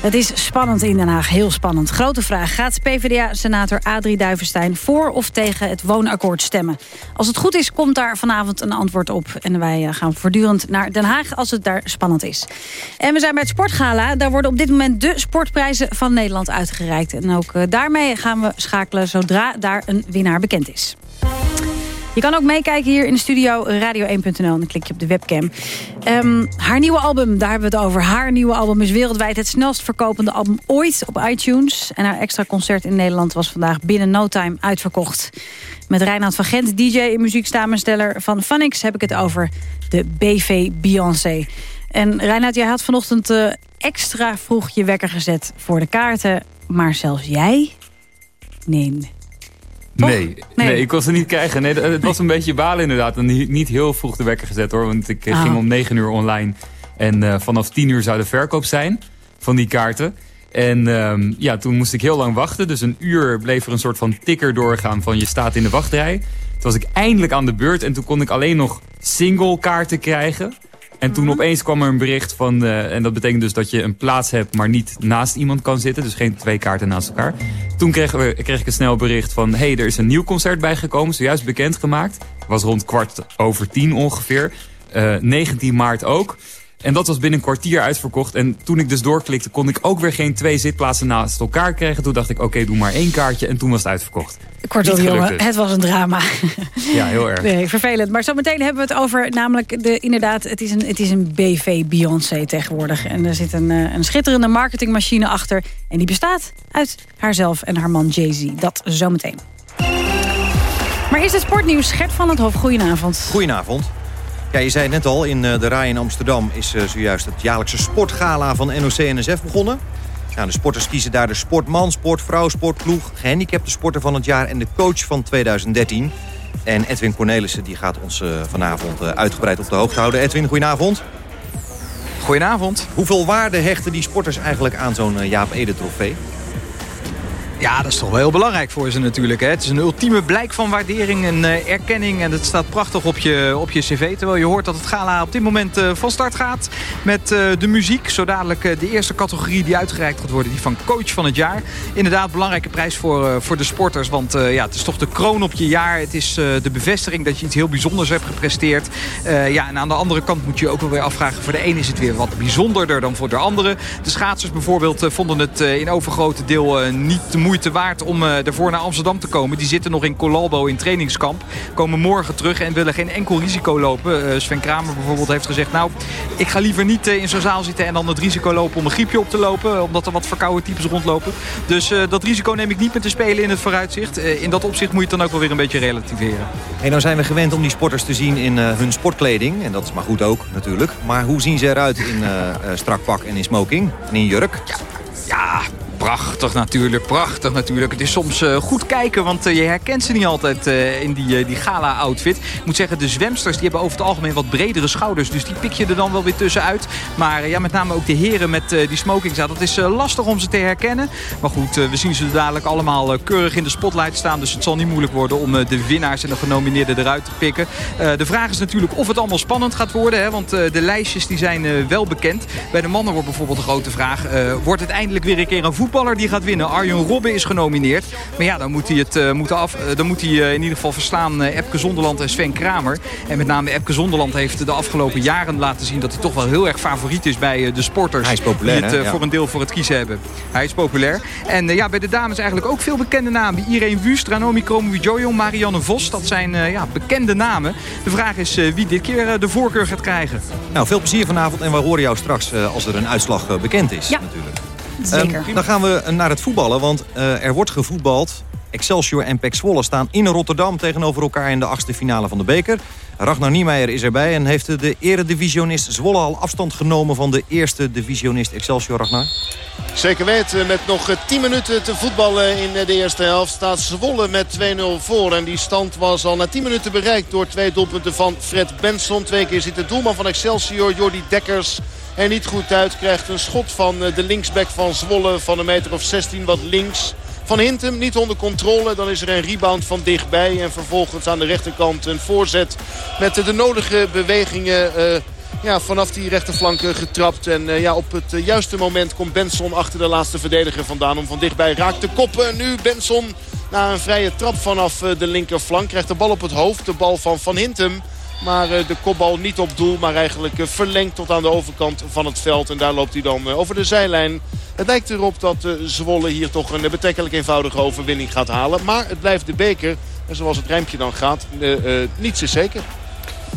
Het is spannend in Den Haag, heel spannend. Grote vraag, gaat PvdA-senator Adrie Duivenstein... voor of tegen het woonakkoord stemmen? Als het goed is, komt daar vanavond een antwoord op. En wij eh, gaan voortdurend naar Den Haag als het daar spannend is. En we zijn bij het Sportgala. Daar worden op dit moment de sportprijzen van Nederland uitgereikt. En ook eh, daarmee gaan we schakelen zodra daar een winnaar bekend is. Je kan ook meekijken hier in de studio radio1.nl. En dan klik je op de webcam. Um, haar nieuwe album, daar hebben we het over. Haar nieuwe album is wereldwijd het snelst verkopende album ooit op iTunes. En haar extra concert in Nederland was vandaag binnen no time uitverkocht. Met Reinhard van Gent, DJ en muzieksamensteller van Funix... heb ik het over de BV Beyoncé. En Reinhard, jij had vanochtend uh, extra vroeg je wekker gezet voor de kaarten. Maar zelfs jij? Nee, Nee, nee, ik kon ze niet krijgen. Nee, het was een beetje balen inderdaad. En niet heel vroeg de wekker gezet hoor. Want ik oh. ging om 9 uur online. En uh, vanaf 10 uur zou de verkoop zijn van die kaarten. En um, ja, toen moest ik heel lang wachten. Dus een uur bleef er een soort van tikker doorgaan van je staat in de wachtrij. Toen was ik eindelijk aan de beurt en toen kon ik alleen nog single kaarten krijgen. En toen mhm. opeens kwam er een bericht van... Uh, en dat betekent dus dat je een plaats hebt, maar niet naast iemand kan zitten. Dus geen twee kaarten naast elkaar. Toen kreeg, we, kreeg ik een snel bericht van... hey, er is een nieuw concert bijgekomen, zojuist bekendgemaakt. was rond kwart over tien ongeveer. Uh, eh, 19 maart ook. En dat was binnen een kwartier uitverkocht. En toen ik dus doorklikte, kon ik ook weer geen twee zitplaatsen naast elkaar krijgen. Toen dacht ik, oké, doe maar één kaartje. En toen was het uitverkocht. Kortom, jongen, dus. het was een drama. Ja, heel erg. Nee, vervelend. Maar zometeen hebben we het over, namelijk, de, inderdaad, het is een, het is een BV Beyoncé tegenwoordig. En er zit een, eh, een schitterende marketingmachine achter. En die bestaat uit haarzelf en haar man Jay-Z. Dat zometeen. Maar is het sportnieuws? Gert van het Hof, goedenavond. Goedenavond. Ja, je zei het net al, in eh, de Rai in Amsterdam is eh, zojuist het jaarlijkse sportgala van NOC-NSF begonnen. Nou, de sporters kiezen daar de sportman, sportvrouw, sportploeg, gehandicapte sporter van het jaar en de coach van 2013. En Edwin Cornelissen die gaat ons uh, vanavond uitgebreid op de hoogte houden. Edwin, goedenavond. Goedenavond. Hoeveel waarde hechten die sporters eigenlijk aan zo'n Jaap Ede trofee? Ja, dat is toch wel heel belangrijk voor ze natuurlijk. Hè? Het is een ultieme blijk van waardering en uh, erkenning. En het staat prachtig op je, op je cv. Terwijl je hoort dat het gala op dit moment uh, van start gaat. Met uh, de muziek. Zo dadelijk de eerste categorie die uitgereikt gaat worden. Die van coach van het jaar. Inderdaad, belangrijke prijs voor, voor de sporters. Want ja, het is toch de kroon op je jaar. Het is de bevestiging dat je iets heel bijzonders hebt gepresteerd. ja, en aan de andere kant moet je ook wel weer afvragen. Voor de een is het weer wat bijzonderder dan voor de andere. De schaatsers bijvoorbeeld vonden het in overgrote deel niet te moeilijk moeite waard om ervoor naar Amsterdam te komen. Die zitten nog in Colalbo in trainingskamp. Komen morgen terug en willen geen enkel risico lopen. Sven Kramer bijvoorbeeld heeft gezegd... nou, ik ga liever niet in zo'n zaal zitten en dan het risico lopen om een griepje op te lopen. Omdat er wat verkouden types rondlopen. Dus dat risico neem ik niet meer te spelen in het vooruitzicht. in dat opzicht moet je het dan ook wel weer een beetje relativeren. En nou zijn we gewend om die sporters te zien in hun sportkleding. En dat is maar goed ook natuurlijk. Maar hoe zien ze eruit in strak pak en in smoking en in jurk? Ja, ja prachtig natuurlijk, prachtig natuurlijk. Het is soms uh, goed kijken, want uh, je herkent ze niet altijd uh, in die, die gala-outfit. Ik moet zeggen, de zwemsters die hebben over het algemeen wat bredere schouders. Dus die pik je er dan wel weer tussenuit. Maar ja, met name ook de heren met die smokings. Dat is lastig om ze te herkennen. Maar goed, we zien ze dadelijk allemaal keurig in de spotlight staan. Dus het zal niet moeilijk worden om de winnaars en de genomineerden eruit te pikken. de vraag is natuurlijk of het allemaal spannend gaat worden. Hè, want de lijstjes die zijn wel bekend. Bij de mannen wordt bijvoorbeeld een grote vraag. wordt het eindelijk weer een keer een voetbal? Voetballer die gaat winnen. Arjen Robben is genomineerd. Maar ja, dan moet hij, het, uh, moeten af, uh, dan moet hij uh, in ieder geval verslaan Epke Zonderland en Sven Kramer. En met name Epke Zonderland heeft de afgelopen jaren laten zien... dat hij toch wel heel erg favoriet is bij de sporters. Hij is populair, Die het voor een deel voor het kiezen hebben. Hij is populair. En ja, bij de dames eigenlijk ook veel bekende namen. Irene Wust, Ranomi Kromowidjojo, Marianne Vos. Dat zijn ja, bekende namen. De vraag is wie dit keer de voorkeur gaat krijgen. Nou, veel plezier vanavond. En we horen jou straks als er een uitslag bekend is. Ja. natuurlijk. Zeker. Um, dan gaan we naar het voetballen, want uh, er wordt gevoetbald. Excelsior en Pek Zwolle staan in Rotterdam tegenover elkaar in de achtste finale van de beker. Ragnar Niemeyer is erbij en heeft de eredivisionist Zwolle al afstand genomen van de eerste divisionist Excelsior, Ragnar? Zeker weten, met nog 10 minuten te voetballen in de eerste helft staat Zwolle met 2-0 voor. En die stand was al na 10 minuten bereikt door twee doelpunten van Fred Benson. Twee keer zit de doelman van Excelsior, Jordi Dekkers er niet goed uit. Krijgt een schot van eh, de linksback van Zwolle van een meter of 16 wat links. Van Hintem niet onder controle. Dan is er een rebound van dichtbij. En vervolgens aan de rechterkant een voorzet met de nodige bewegingen... Uh, ja, vanaf die rechterflank getrapt. En ja, op het juiste moment komt Benson achter de laatste verdediger vandaan. Om van dichtbij raakt de koppen. Nu Benson na een vrije trap vanaf de linkerflank. Krijgt de bal op het hoofd. De bal van Van Hintem. Maar eh, de kopbal niet op doel, maar eigenlijk eh, verlengd tot aan de overkant van het veld. En daar loopt hij dan eh, over de zijlijn. Het lijkt erop dat Zwolle hier toch een betrekkelijk eenvoudige overwinning gaat halen. Maar het blijft de beker. En zoals het rijmpje dan gaat, niets is zeker.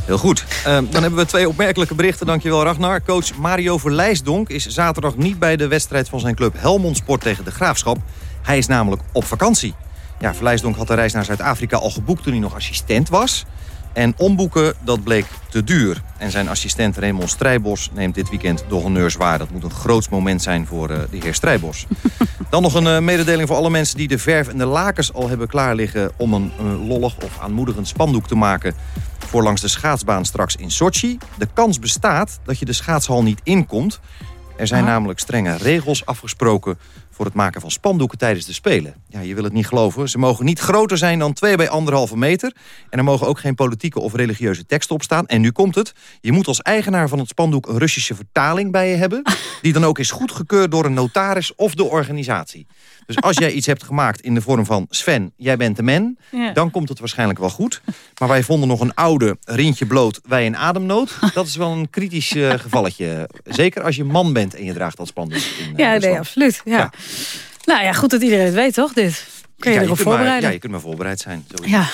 Heel goed. dan hebben we twee opmerkelijke berichten. Dankjewel Ragnar. Coach Mario Verlijsdonk is zaterdag niet bij de wedstrijd van zijn club Helmond Sport tegen de Graafschap. Hij is namelijk op vakantie. Ja, Verlijsdonk had de reis naar Zuid-Afrika al geboekt toen hij nog assistent was. En omboeken, dat bleek te duur. En zijn assistent Raymond Strijbos neemt dit weekend de honneurs waar. Dat moet een groots moment zijn voor uh, de heer Strijbos. Dan nog een uh, mededeling voor alle mensen die de verf en de lakens al hebben klaar liggen... om een uh, lollig of aanmoedigend spandoek te maken voor langs de schaatsbaan straks in Sochi. De kans bestaat dat je de schaatshal niet inkomt. Er zijn namelijk strenge regels afgesproken voor het maken van spandoeken tijdens de Spelen. Ja, je wil het niet geloven. Ze mogen niet groter zijn dan 2 bij 1,5 meter. En er mogen ook geen politieke of religieuze teksten op staan. En nu komt het. Je moet als eigenaar van het spandoek een Russische vertaling bij je hebben... die dan ook is goedgekeurd door een notaris of de organisatie. Dus als jij iets hebt gemaakt in de vorm van... Sven, jij bent de man, dan komt het waarschijnlijk wel goed. Maar wij vonden nog een oude Rintje bloot, wij in ademnood. Dat is wel een kritisch uh, gevalletje. Zeker als je man bent en je draagt dat spandoek. In, uh, ja, nee, absoluut. Ja. ja. Nou ja, goed dat iedereen het weet, toch? Dit. Kun je ja, erop je voorbereiden? Maar, ja, je kunt maar voorbereid zijn. Sowieso. Ja.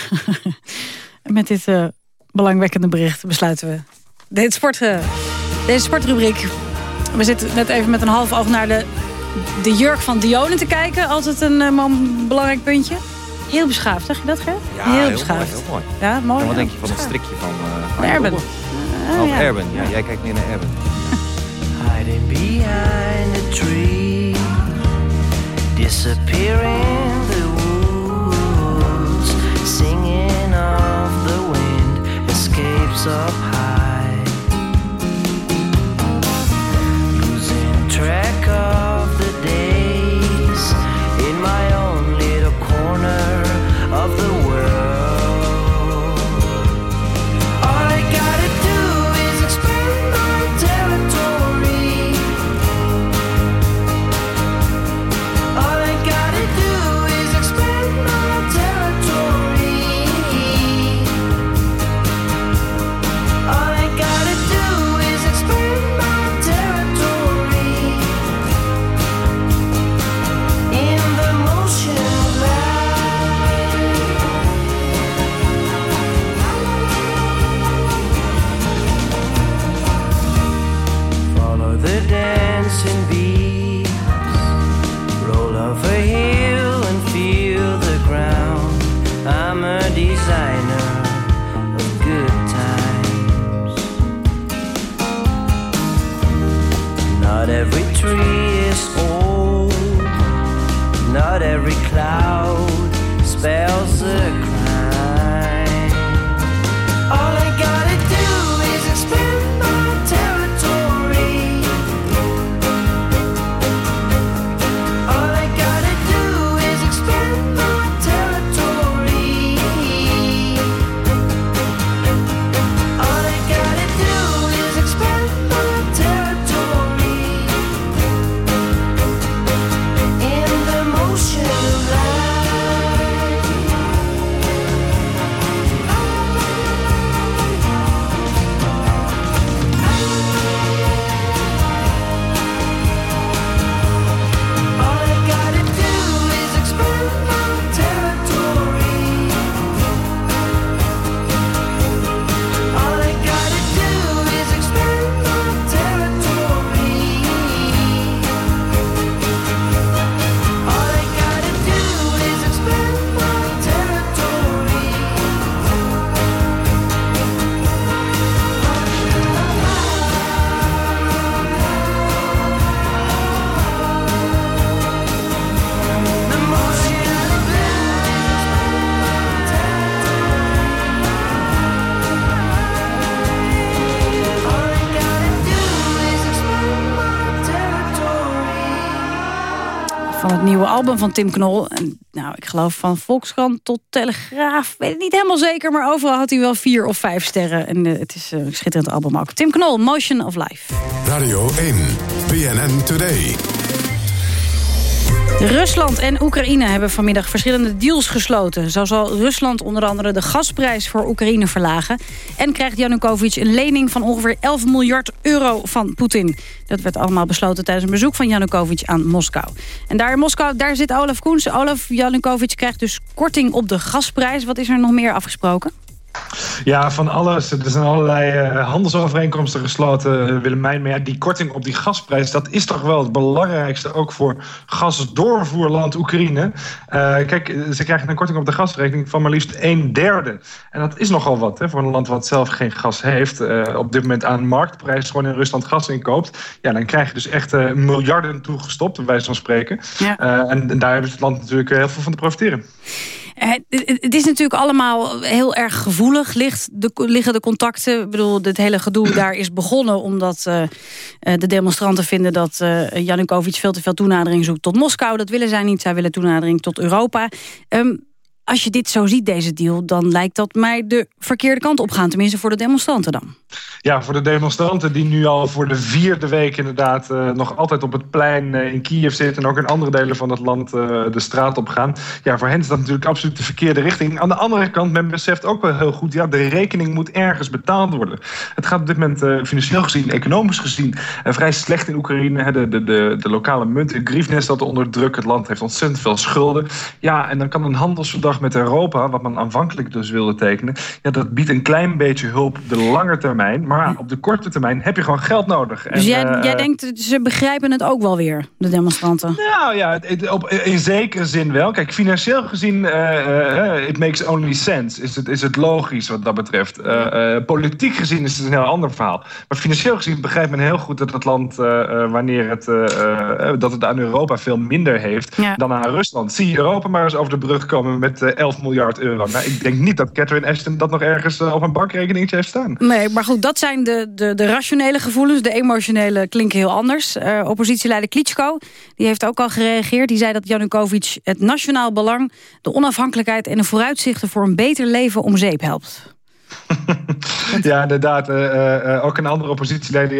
Met dit uh, belangwekkende bericht besluiten we sport, deze sportrubriek. We zitten net even met een half oog naar de, de jurk van Dione te kijken. Altijd een uh, belangrijk puntje. Heel beschaafd, zeg je dat, Ger? Ja, heel, heel beschaafd. Mooi, heel mooi. Ja, mooi. En wat ja, denk je van het strikje van... Uh, Erben. Uh, oh, ja. Erben. Ja, jij kijkt meer naar Erben. Hiding behind a tree Disappear in the woods Singing of the wind Escapes up high Losing track of van Tim Knol. En, nou, ik geloof van Volkskrant tot Telegraaf. Weet het niet helemaal zeker, maar overal had hij wel vier of vijf sterren. En eh, het is een schitterend album ook. Tim Knol, Motion of Life. Radio 1, BNN Today. Rusland en Oekraïne hebben vanmiddag verschillende deals gesloten. Zo zal Rusland onder andere de gasprijs voor Oekraïne verlagen. En krijgt Yanukovych een lening van ongeveer 11 miljard euro van Poetin. Dat werd allemaal besloten tijdens een bezoek van Yanukovych aan Moskou. En daar in Moskou daar zit Olaf Koens. Olaf Yanukovych krijgt dus korting op de gasprijs. Wat is er nog meer afgesproken? Ja, van alles. Er zijn allerlei eh, handelsovereenkomsten gesloten, uh, Willemijn. Maar ja, die korting op die gasprijs, dat is toch wel het belangrijkste... ook voor gasdoorvoerland Oekraïne. Uh, kijk, ze krijgen een korting op de gasrekening van maar liefst een derde. En dat is nogal wat, hè, voor een land wat zelf geen gas heeft. op dit moment aan marktprijs gewoon in Rusland gas inkoopt. Ja, dan krijg je dus echt miljarden toegestopt, bij wijze van spreken. Ja. En, en daar heeft het land natuurlijk heel veel van te profiteren. Het, is natuurlijk allemaal heel erg gevoelig, ligt de, liggen de contacten. Ik bedoel, het hele gedoe daar is begonnen omdat uh, de demonstranten vinden... dat uh, Janukovic veel te veel toenadering zoekt tot Moskou. Dat willen zij niet, zij willen toenadering tot Europa. Um, als je dit zo ziet, deze deal, dan lijkt dat mij de verkeerde kant op gaan. Tenminste voor de demonstranten dan. Ja, voor de demonstranten die nu al voor de vierde week inderdaad uh, nog altijd op het plein uh, in Kiev zitten... en ook in andere delen van het land uh, de straat op gaan. Ja, voor hen is dat natuurlijk absoluut de verkeerde richting. Aan de andere kant, men beseft ook wel heel goed... ja, de rekening moet ergens betaald worden. Het gaat op dit moment financieel gezien, economisch gezien... vrij slecht in Oekraïne. De, de, de, de lokale munt, de griefnes, dat onder druk. Het land heeft ontzettend veel schulden. Ja, en dan kan een handelsverdrag met Europa, wat men aanvankelijk dus wilde tekenen... Ja, dat biedt een klein beetje hulp op de lange termijn... maar op de korte termijn heb je gewoon geld nodig. Dus en, jij, uh, jij denkt, ze begrijpen het ook wel weer, de demonstranten? Nou ja, op, in zekere zin wel. Kijk, financieel gezien, uh, it makes only sense. Is het, is het logisch wat dat betreft. politiek gezien is het een heel ander verhaal. Maar financieel gezien begrijpt men heel goed dat het land... wanneer het, dat het aan Europa veel minder heeft ja. dan aan Rusland. Zie Europa maar eens over de brug komen met 11 miljard euro. Nou, ik denk niet dat Catherine Ashton dat nog ergens op een bankrekeningetje heeft staan. Nee, maar goed, dat zijn de, de, de rationele gevoelens. De emotionele klinken heel anders. Uh, oppositieleider Klitschko die heeft ook al gereageerd. Die zei dat Janukovic het nationaal belang... de onafhankelijkheid en de vooruitzichten voor een beter leven om zeep helpt. ja, inderdaad. Uh, uh, ook een andere oppositieleider,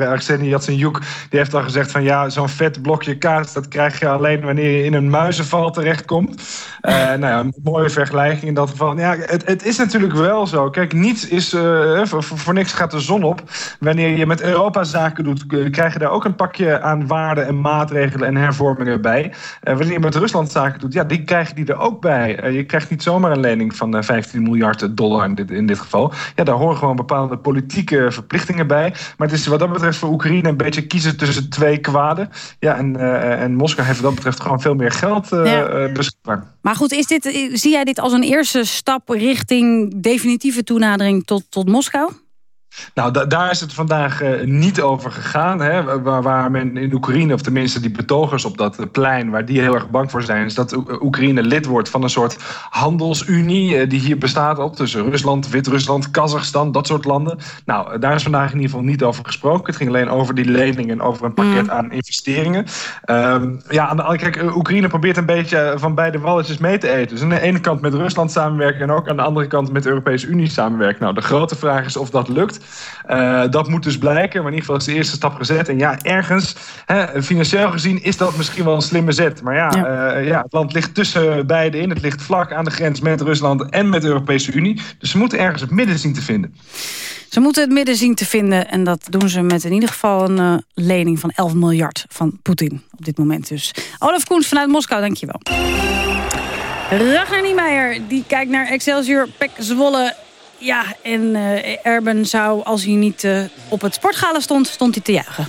uh, Arseniy Yatsenyuk... die heeft al gezegd van ja, zo'n vet blokje kaas... dat krijg je alleen wanneer je in een muizenval terechtkomt. nou ja, een mooie vergelijking in dat geval. Ja, het, het is natuurlijk wel zo. Kijk, niets is... Voor, voor, niks gaat de zon op. Wanneer je met Europa zaken doet... krijg je daar ook een pakje aan waarden en maatregelen... en hervormingen bij. wanneer je met Rusland zaken doet... ja, die krijg je die er ook bij. je krijgt niet zomaar een lening van 15 miljard dollar... In dit, in dit geval. Ja, daar horen gewoon bepaalde politieke verplichtingen bij. Maar het is wat dat betreft voor Oekraïne een beetje kiezen tussen twee kwaden. Ja, en, uh, en Moskou heeft wat dat betreft gewoon veel meer geld uh, ja. beschikbaar. Maar goed, is dit, zie jij dit als een eerste stap richting definitieve toenadering tot, tot Moskou? Nou, da- daar is het vandaag eh, niet over gegaan. Hè? Waar, waar men in Oekraïne, of tenminste die betogers op dat eh, plein... waar die heel erg bang voor zijn... is dat Oe- Oekraïne lid wordt van een soort handelsunie... eh, die hier bestaat op tussen Rusland, Wit-Rusland, Kazachstan, dat soort landen. Nou, eh, daar is vandaag in ieder geval niet over gesproken. Het ging alleen over die leningen en over een pakket aan investeringen. Ehm, ja, aan de, kijk, eh, Oekraïne probeert een beetje eh, van beide walletjes mee te eten. Dus aan de ene kant met Rusland samenwerken... en ook aan de andere kant met de Europese Unie samenwerken. Nou, de grote vraag is of dat lukt. Eh, dat moet dus blijken, maar in ieder geval is de eerste stap gezet. En ja, ergens, hè, financieel gezien, is dat misschien wel een slimme zet. Maar ja, ja. ja, het land ligt tussen beide in. Het ligt vlak aan de grens met Rusland en met de Europese Unie. Dus ze moeten ergens het midden zien te vinden. Ze moeten het midden zien te vinden en dat doen ze met in ieder geval een uh, lening van 11 miljard van Poetin op dit moment dus. Olaf Koens vanuit Moskou, dankjewel. Ragnar Niemeyer, die kijkt naar Excelsior, Pek Zwolle. Ja, en uh, Erben zou, als hij niet uh, op het sportgala stond, stond hij te juichen.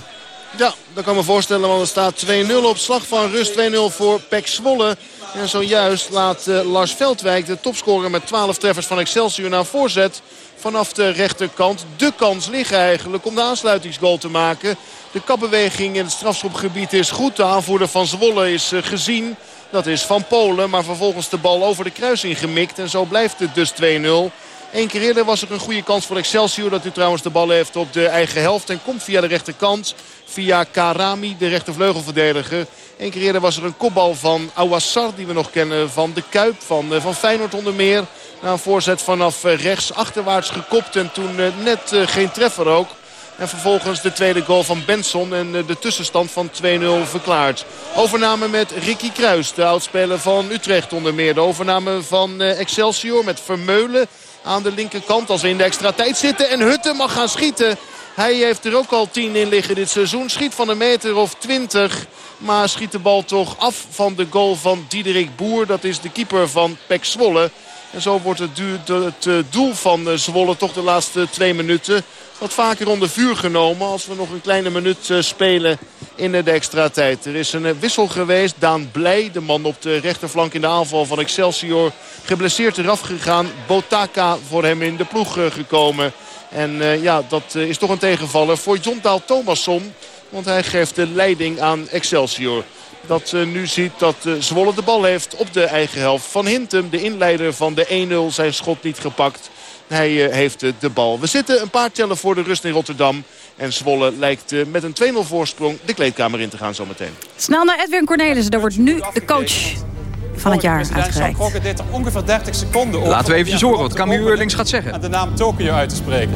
Ja, dat kan me voorstellen, want er staat 2-0 op slag van rust. 2-0 voor Pek Zwolle. En zojuist laat uh, Lars Veldwijk, de topscorer met 12 treffers van Excelsior, naar voorzet. Vanaf de rechterkant de kans liggen eigenlijk om de aansluitingsgoal te maken. De kapbeweging in het strafschopgebied is goed. De aanvoerder van Zwolle is gezien. Dat is van Polen, maar vervolgens de bal over de kruising gemikt. En zo blijft het dus 2-0. Eén keer eerder was er een goede kans voor Excelsior. Dat u trouwens de bal heeft op de eigen helft. En komt via de rechterkant. Via Karami, de rechtervleugelverdediger. Eén keer eerder was er een kopbal van Awassar. Die we nog kennen van de Kuip. Van, van Feyenoord onder meer. Na een voorzet vanaf rechts achterwaarts gekopt. En toen net geen treffer ook. En vervolgens de tweede goal van Benson en de tussenstand van 2-0 verklaard. Overname met Ricky Kruis, de oudspeler van Utrecht onder meer. De overname van Excelsior met Vermeulen aan de linkerkant als we in de extra tijd zitten. En Hutte mag gaan schieten. Hij heeft er ook al 10 in liggen dit seizoen. Schiet van een meter of 20. Maar schiet de bal toch af van de goal van Diederik Boer. Dat is de keeper van Pek Zwolle. En zo wordt het, het doel van Zwolle toch de laatste twee minuten wat vaker onder vuur genomen. Als we nog een kleine minuut spelen in de extra tijd. Er is een wissel geweest. Daan Blij, de man op de rechterflank in de aanval van Excelsior. Geblesseerd eraf gegaan. Botaka voor hem in de ploeg gekomen. En ja, dat is toch een tegenvaller voor Jontaal Thomasson. Want hij geeft de leiding aan Excelsior. Dat nu ziet dat Zwolle de bal heeft op de eigen helft. Van Hintem, de inleider van de 1-0, zijn schot niet gepakt. Hij heeft de bal. We zitten een paar tellen voor de rust in Rotterdam. En Zwolle lijkt met een 2-0 voorsprong de kleedkamer in te gaan zometeen. Snel naar Edwin Cornelissen. Daar wordt nu de coach van het jaar uitgereikt. dit ongeveer 30 seconden over. Laten we eventjes horen wat Camille Eurlings gaat zeggen. En de naam Tokio uit te spreken.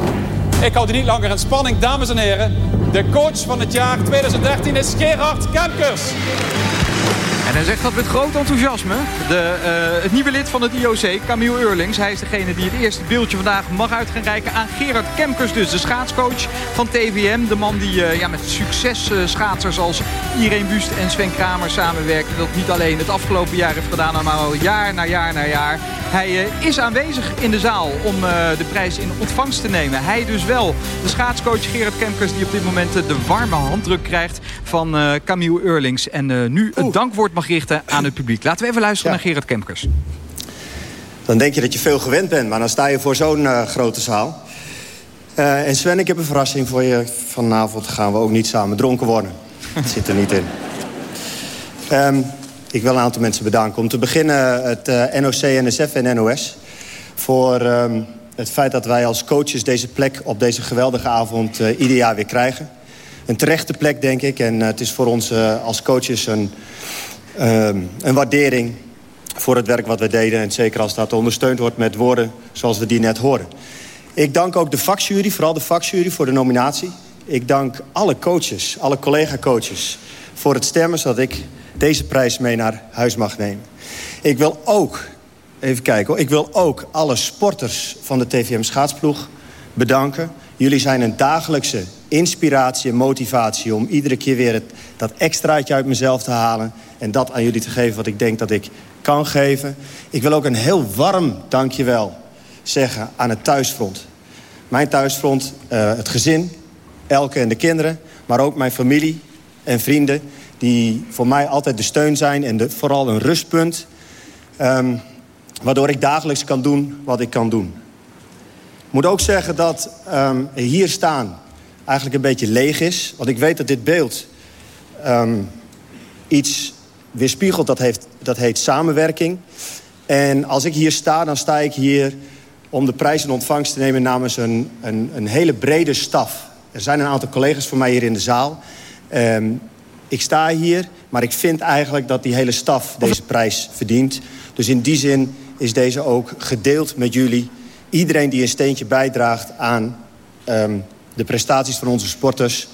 Ik hou die niet langer in spanning. Dames en heren, de coach van het jaar 2013 is Gerard Kemkers. En hij zegt dat met groot enthousiasme. De, uh, het nieuwe lid van het IOC, Camille Eurlings. Hij is degene die het eerste beeldje vandaag mag uit gaan reiken aan Gerard Kemkers. Dus de schaatscoach van TVM. De man die uh, ja, met succes uh, schaatsers als Irene Wust en Sven Kramer samenwerkt. Dat niet alleen het afgelopen jaar heeft gedaan, maar al jaar na jaar na jaar. Hij is aanwezig in de zaal om de prijs in ontvangst te nemen. Hij dus wel. De schaatscoach Gerard Kemkers die op dit moment de warme handdruk krijgt van Camille Eurlings. En nu het dankwoord mag richten aan het publiek. Laten we even luisteren ja. naar Gerard Kemkers. Dan denk je dat je veel gewend bent, maar dan sta je voor zo'n uh, grote zaal. Uh, en Sven, ik heb een verrassing voor je. Vanavond gaan we ook niet samen dronken worden. Dat zit er niet in. Um, ik wil een aantal mensen bedanken. Om te beginnen het uh, NOC, NSF en NOS. Voor um, het feit dat wij als coaches deze plek op deze geweldige avond ieder jaar weer krijgen een terechte plek, denk ik. En uh, het is voor ons als coaches een, een waardering voor het werk wat we deden. En zeker als dat ondersteund wordt met woorden zoals we die net horen. Ik dank ook de vakjury, vooral de vakjury, voor de nominatie. Ik dank alle coaches, alle collega-coaches... voor het stemmen, zodat ik deze prijs mee naar huis mag nemen. Ik wil ook, even kijken hoor... ik wil ook alle sporters van de TVM Schaatsploeg bedanken. Jullie zijn een dagelijkse inspiratie en motivatie... om iedere keer weer het, dat extraatje uit mezelf te halen... en dat aan jullie te geven wat ik denk dat ik kan geven. Ik wil ook een heel warm dankjewel zeggen aan het thuisfront. Mijn thuisfront, uh, het gezin, Elke en de kinderen... maar ook mijn familie en vrienden... die voor mij altijd de steun zijn en de, vooral een rustpunt... Um, waardoor ik dagelijks kan doen wat ik kan doen. moet ook zeggen dat ehm, hier staan eigenlijk een beetje leeg is. Want ik weet dat dit beeld ehm, iets weerspiegelt, dat, heeft, dat heet samenwerking. En als ik hier sta, dan sta ik hier om de prijs in ontvangst te nemen namens een, een, een hele brede staf. Er zijn een aantal collega's van mij hier in de zaal. Ehm, ik sta hier, maar ik vind eigenlijk dat die hele staf deze prijs verdient. Dus in die zin is deze ook gedeeld met jullie. Iedereen die een steentje bijdraagt aan ehm, de prestaties van onze sporters.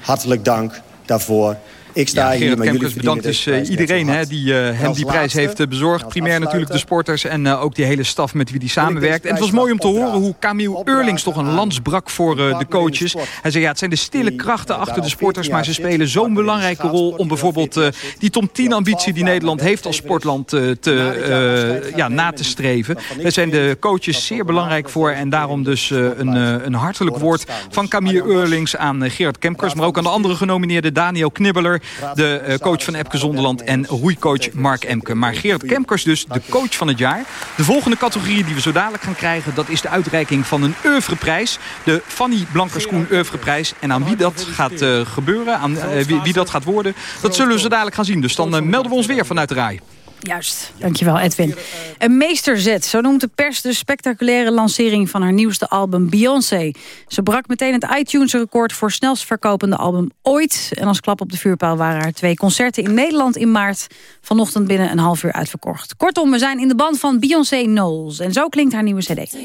Hartelijk dank daarvoor. Ik sta Ja, hier, Gerard maar jullie bedankt dus iedereen hè, die eh, hem die prijs laatste, heeft eh, bezorgd. Primair natuurlijk de sporters en ook die hele staf met wie die samenwerkt. En het was mooi om te horen hoe Camille Eurlings toch een lans brak voor de coaches. Hij zei ja, het zijn de stille krachten achter de sporters, maar ze spelen zo'n belangrijke rol om bijvoorbeeld die top 10 ambitie die Nederland heeft als sportland te, eh, ja, na te streven. Daar zijn de coaches zeer belangrijk voor en daarom dus een, een hartelijk woord van Camille Eurlings aan Gerard Kemkers, maar ook aan de andere genomineerden Daniel Knibbeler, de eh, coach van Epke Zonderland en roeicoach Mark Emke. Maar Gerard Kemkers dus de coach van het jaar. De volgende categorie die we zo dadelijk gaan krijgen, dat is de uitreiking van een oeuvreprijs. De Fanny Blankerskoen oeuvreprijs. En aan wie dat gaat eh, gebeuren, aan eh, wie, dat gaat worden, dat zullen we zo dadelijk gaan zien. Dus dan melden we ons weer vanuit de rij. Juist, dankjewel Edwin. Een meesterzet, zo noemt de pers de spectaculaire lancering van haar nieuwste album Beyoncé. Ze brak meteen het iTunes-record voor snelst verkopende album ooit. En als klap op de vuurpijl waren haar twee concerten in Nederland in maart... vanochtend binnen een half uur uitverkocht. Kortom, we zijn in de band van Beyoncé Knowles. En zo klinkt haar nieuwe cd.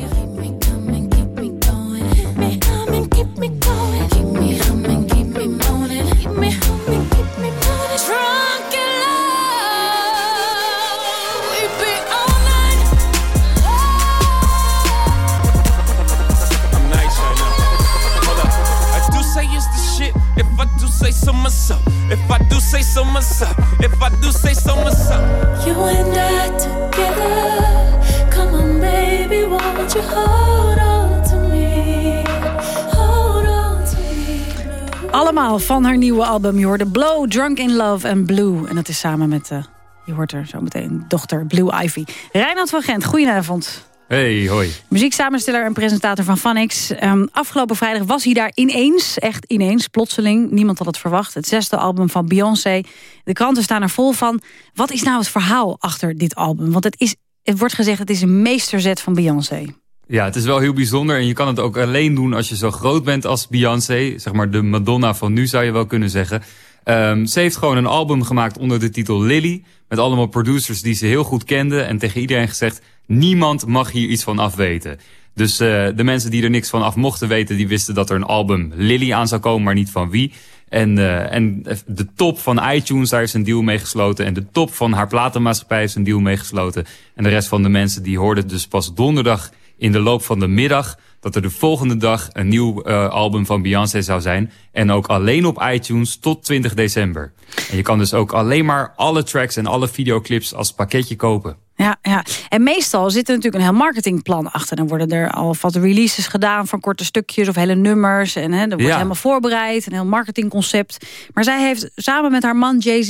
Say so myself. If I do say so myself. If I do say so myself. You and I together. Come on, baby, won't you hold on to me? Hold on to me. Allemaal van haar nieuwe album. Je hoorde Blow, Drunk in Love en Blue. En dat is samen met, eh, je hoort er zo meteen, dochter Blue Ivy. Reinhard van Gent, goedenavond. Hey, hoi. Muzieksamensteller en presentator van Vanix. Ehm, afgelopen vrijdag was hij daar ineens, echt ineens, plotseling. Niemand had het verwacht. Het zesde album van Beyoncé. De kranten staan er vol van. Wat is nou het verhaal achter dit album? Want het, is, het wordt gezegd, het is een meesterzet van Beyoncé. Ja, het is wel heel bijzonder en je kan het ook alleen doen als je zo groot bent als Beyoncé. Zeg maar de Madonna van nu zou je wel kunnen zeggen. Ehm, ze heeft gewoon een album gemaakt onder de titel Lily. Met allemaal producers die ze heel goed kende. En tegen iedereen gezegd, niemand mag hier iets van afweten. Dus eh, de mensen die er niks van af mochten weten... die wisten dat er een album Lily aan zou komen, maar niet van wie. En, eh, en de top van iTunes, daar is een deal mee gesloten. En de top van haar platenmaatschappij is een deal mee gesloten. En de rest van de mensen die hoorden dus pas donderdag in de loop van de middag... dat er de volgende dag een nieuw eh, album van Beyoncé zou zijn. En ook alleen op iTunes tot 20 december. En je kan dus ook alleen maar alle tracks en alle videoclips als pakketje kopen. Ja, ja, en meestal zit er natuurlijk een heel marketingplan achter. Dan worden er al wat releases gedaan van korte stukjes of hele nummers. En hè, er wordt Ja. helemaal voorbereid, een heel marketingconcept. Maar zij heeft samen met haar man Jay-Z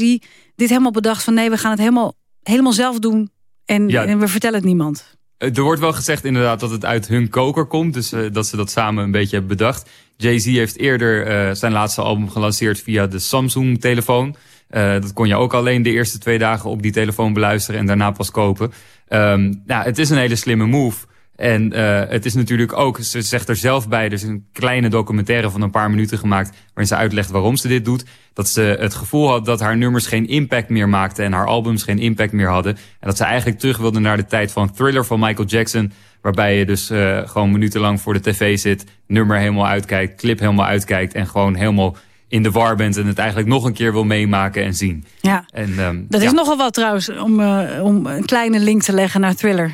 dit helemaal bedacht van... nee, we gaan het helemaal, helemaal zelf doen en, Ja. en we vertellen het niemand. Eh, Er wordt wel gezegd inderdaad dat het uit hun koker komt. Dus eh, dat ze dat samen een beetje hebben bedacht. Jay-Z heeft eerder eh, zijn laatste album gelanceerd via de Samsung-telefoon. Dat kon je ook alleen de eerste twee dagen op die telefoon beluisteren en daarna pas kopen. Ehm, nou, het is een hele slimme move. En eh, het is natuurlijk ook, ze zegt er zelf bij, is een kleine documentaire van een paar minuten gemaakt... waarin ze uitlegt waarom ze dit doet. Dat ze het gevoel had dat haar nummers geen impact meer maakten... en haar albums geen impact meer hadden. En dat ze eigenlijk terug wilde naar de tijd van Thriller van Michael Jackson... waarbij je dus eh, gewoon minutenlang voor de tv zit... nummer helemaal uitkijkt, clip helemaal uitkijkt... en gewoon helemaal in de war bent en het eigenlijk nog een keer wil meemaken en zien. Ja, En, ehm, dat ja. is nogal wat trouwens, om, eh, om een kleine link te leggen naar Thriller.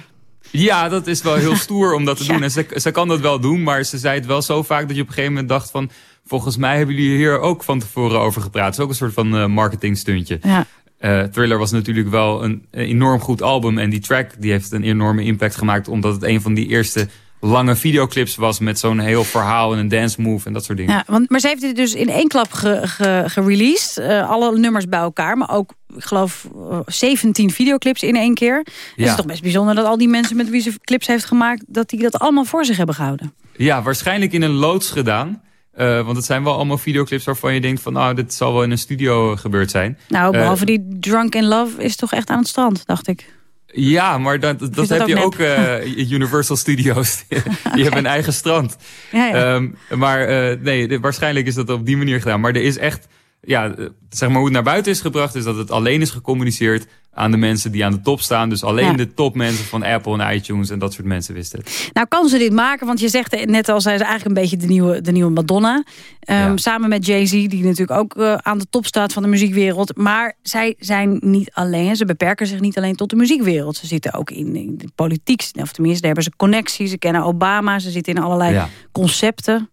Ja, dat is wel heel stoer om dat te doen. En ze, ze kan dat wel doen, maar ze zei het wel zo vaak... dat je op een gegeven moment dacht van... volgens mij hebben jullie hier ook van tevoren over gepraat. Het is ook een soort van eh, marketingstuntje. Ja. Eh, Thriller was natuurlijk wel een, een enorm goed album. En die track die heeft een enorme impact gemaakt... omdat het een van die eerste lange videoclips was met zo'n heel verhaal en een dance move en dat soort dingen. Ja, want, maar ze heeft dit dus in één klap ge, ge, gereleased. Eh, alle nummers bij elkaar, maar ook, ik geloof, eh, 17 videoclips in één keer. Het is toch best bijzonder dat al die mensen met wie ze clips heeft gemaakt... dat die dat allemaal voor zich hebben gehouden. Ja, waarschijnlijk in een loods gedaan. Eh, want het zijn wel allemaal videoclips waarvan je denkt van... nou, dit zal wel in een studio gebeurd zijn. Nou, Eh, behalve die Drunk in Love is toch echt aan het strand, dacht ik. Ja, maar dat, dat, dat heb ook je nep? ook uh, Universal Studios. Die hebben een eigen strand. Ja, ja. Um, maar nee, waarschijnlijk is dat op die manier gedaan. Maar er is echt, ja, zeg maar hoe het naar buiten is gebracht... is dat het alleen is gecommuniceerd aan de mensen die aan de top staan. Dus alleen Ja. de topmensen van Apple en iTunes en dat soort mensen wisten het. Nou, kan ze dit maken? Want je zegt net al, zij is eigenlijk een beetje de nieuwe, de nieuwe Madonna. Um, Samen met Jay-Z, die natuurlijk ook uh, aan de top staat van de muziekwereld. Maar zij zijn niet alleen, ze beperken zich niet alleen tot de muziekwereld. Ze zitten ook in, in de politiek, of tenminste, daar hebben ze connecties. Ze kennen Obama, ze zitten in allerlei Ja. concepten,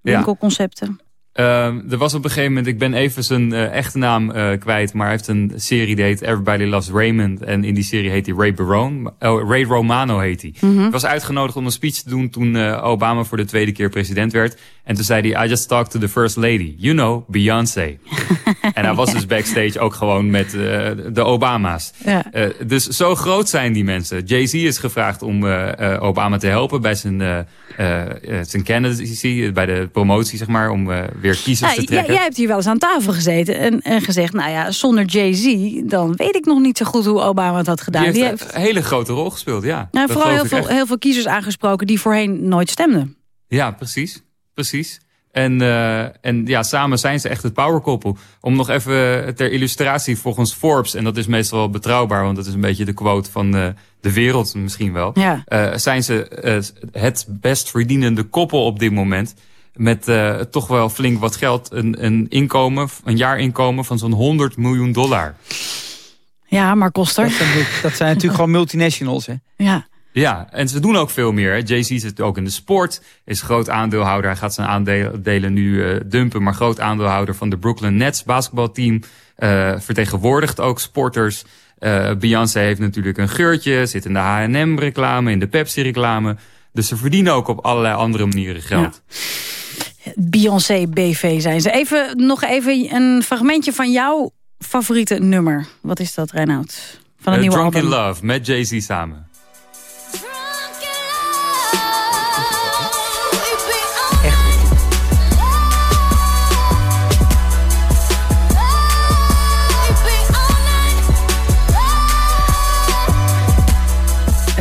winkelconcepten. Um, er was op een gegeven moment, ik ben even zijn uh, echte naam uh, kwijt, maar hij heeft een serie die heet Everybody Loves Raymond. En in die serie heet hij Ray Barone. Oh, Ray Romano heet hij. Mm -hmm. Ik was uitgenodigd om een speech te doen toen uh, Obama voor de tweede keer president werd. En toen zei hij, I just talked to the first lady. You know, Beyoncé. en hij was dus backstage ook gewoon met de Obama's. Ja. Dus zo groot zijn die mensen. Jay-Z is gevraagd om Obama te helpen bij zijn, zijn candidacy, bij de promotie, zeg maar, om weer kiezers te trekken. Jij hebt hier wel eens aan tafel gezeten en, en gezegd, nou ja, zonder Jay-Z, dan weet ik nog niet zo goed hoe Obama het had gedaan. Die heeft, die heeft... een hele grote rol gespeeld, ja. ja vooral heel veel, heel veel kiezers aangesproken die voorheen nooit stemden. Ja, precies. Precies. En, uh, en ja, samen zijn ze echt het powerkoppel. Om nog even ter illustratie volgens Forbes, en dat is meestal wel betrouwbaar, want dat is een beetje de quote van uh, de wereld misschien wel. Ja. Uh, zijn ze het best verdienende koppel op dit moment. Met toch wel flink wat geld. Een, een inkomen, een jaarinkomen van zo'n 100 miljoen dollar. Ja, maar Koster. Dat zijn, dat zijn natuurlijk gewoon multinationals, hè? Ja. Ja, en ze doen ook veel meer. Jay-Z zit ook in de sport, is groot aandeelhouder. Hij gaat zijn aandelen nu uh, dumpen, maar groot aandeelhouder van de Brooklyn Nets basketbalteam. Uh, vertegenwoordigt ook sporters. Uh, Beyoncé heeft natuurlijk een geurtje, zit in de H&M reclame, in de Pepsi reclame. Dus ze verdienen ook op allerlei andere manieren geld. Ja. Beyoncé BV zijn ze. Even, nog even een fragmentje van jouw favoriete nummer. Wat is dat, Reinoud? Van een nieuwe Drunk album. in Love, met Jay-Z samen.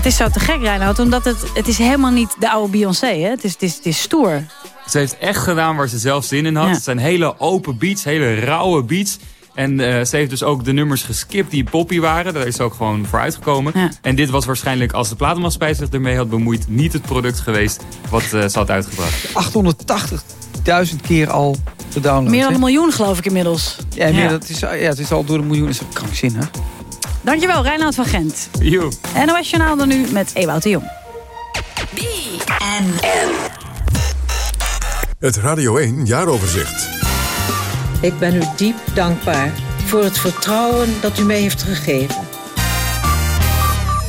Het is zo te gek, Reinoud, omdat het, het is helemaal niet de oude Beyoncé. Hè? Het, is, het, is, het is stoer. Ze heeft echt gedaan waar ze zelf zin in had. Ja. Het zijn hele open beats, hele rauwe beats. En uh, ze heeft dus ook de nummers geskipt die poppy waren. Daar is ze ook gewoon voor uitgekomen. Ja. En dit was waarschijnlijk, als de platenmaatschappij zich ermee had bemoeid... niet het product geweest wat uh, ze had uitgebracht. 880.000 keer al gedownload. Meer dan een miljoen, geloof ik inmiddels. Ja, meer, ja. Dat is, ja, het is al door een miljoen. Dat is krankzinnig. Dankjewel, Reinoud van Gent. Yo. NOS Journaal dan nu met Ewout de Jong. Het Radio 1 jaaroverzicht. Ik ben u diep dankbaar voor het vertrouwen dat u mij heeft gegeven.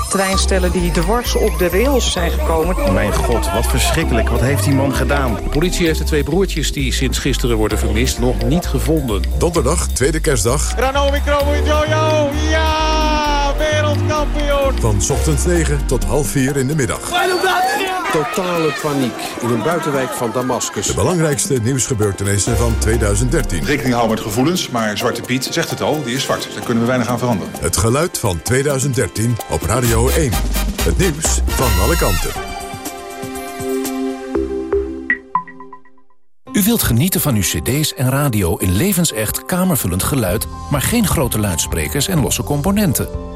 Treinstellen die dwars op de rails zijn gekomen. Mijn god, wat verschrikkelijk. Wat heeft die man gedaan? De politie heeft de twee broertjes die sinds gisteren worden vermist nog niet gevonden. Donderdag, tweede kerstdag. Ranomi Kromowidjojo, ja, wereldkampioen. Van ochtends 9 tot half 4 in de middag. Totale paniek in een buitenwijk van Damascus. De belangrijkste nieuwsgebeurtenissen van 2013. Rekening houden met gevoelens, maar Zwarte Piet zegt het al, die is zwart. Daar kunnen we weinig aan veranderen. Het geluid van 2013 op Radio 1. Het nieuws van alle kanten. U wilt genieten van uw cd's en radio in levensecht kamervullend geluid... maar geen grote luidsprekers en losse componenten.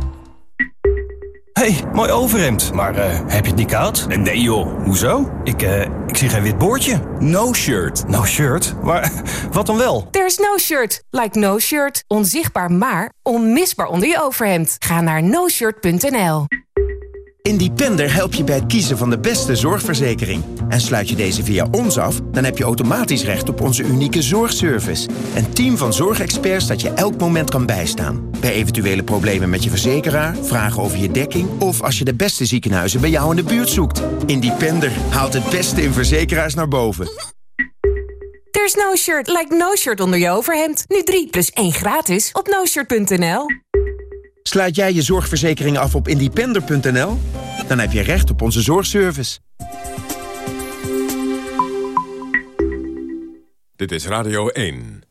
Hey, mooi overhemd. Maar eh, heb je het niet koud? Nee joh, hoezo? Ik, eh, ik zie geen wit boordje. No shirt. No shirt? Maar wat dan wel? There's no shirt. Like no shirt. Onzichtbaar maar onmisbaar onder je overhemd. Ga naar noshirt.nl. Independer helpt je bij het kiezen van de beste zorgverzekering. En sluit je deze via ons af, dan heb je automatisch recht op onze unieke zorgservice. Een team van zorgexperts dat je elk moment kan bijstaan. Bij eventuele problemen met je verzekeraar, vragen over je dekking... of als je de beste ziekenhuizen bij jou in de buurt zoekt. Independer haalt het beste in verzekeraars naar boven. There's no shirt. Like no shirt onder je overhemd. Nu 3 plus 1 gratis op noshirt.nl. Sluit jij je zorgverzekering af op independer.nl? Dan heb je recht op onze zorgservice. Dit is Radio 1.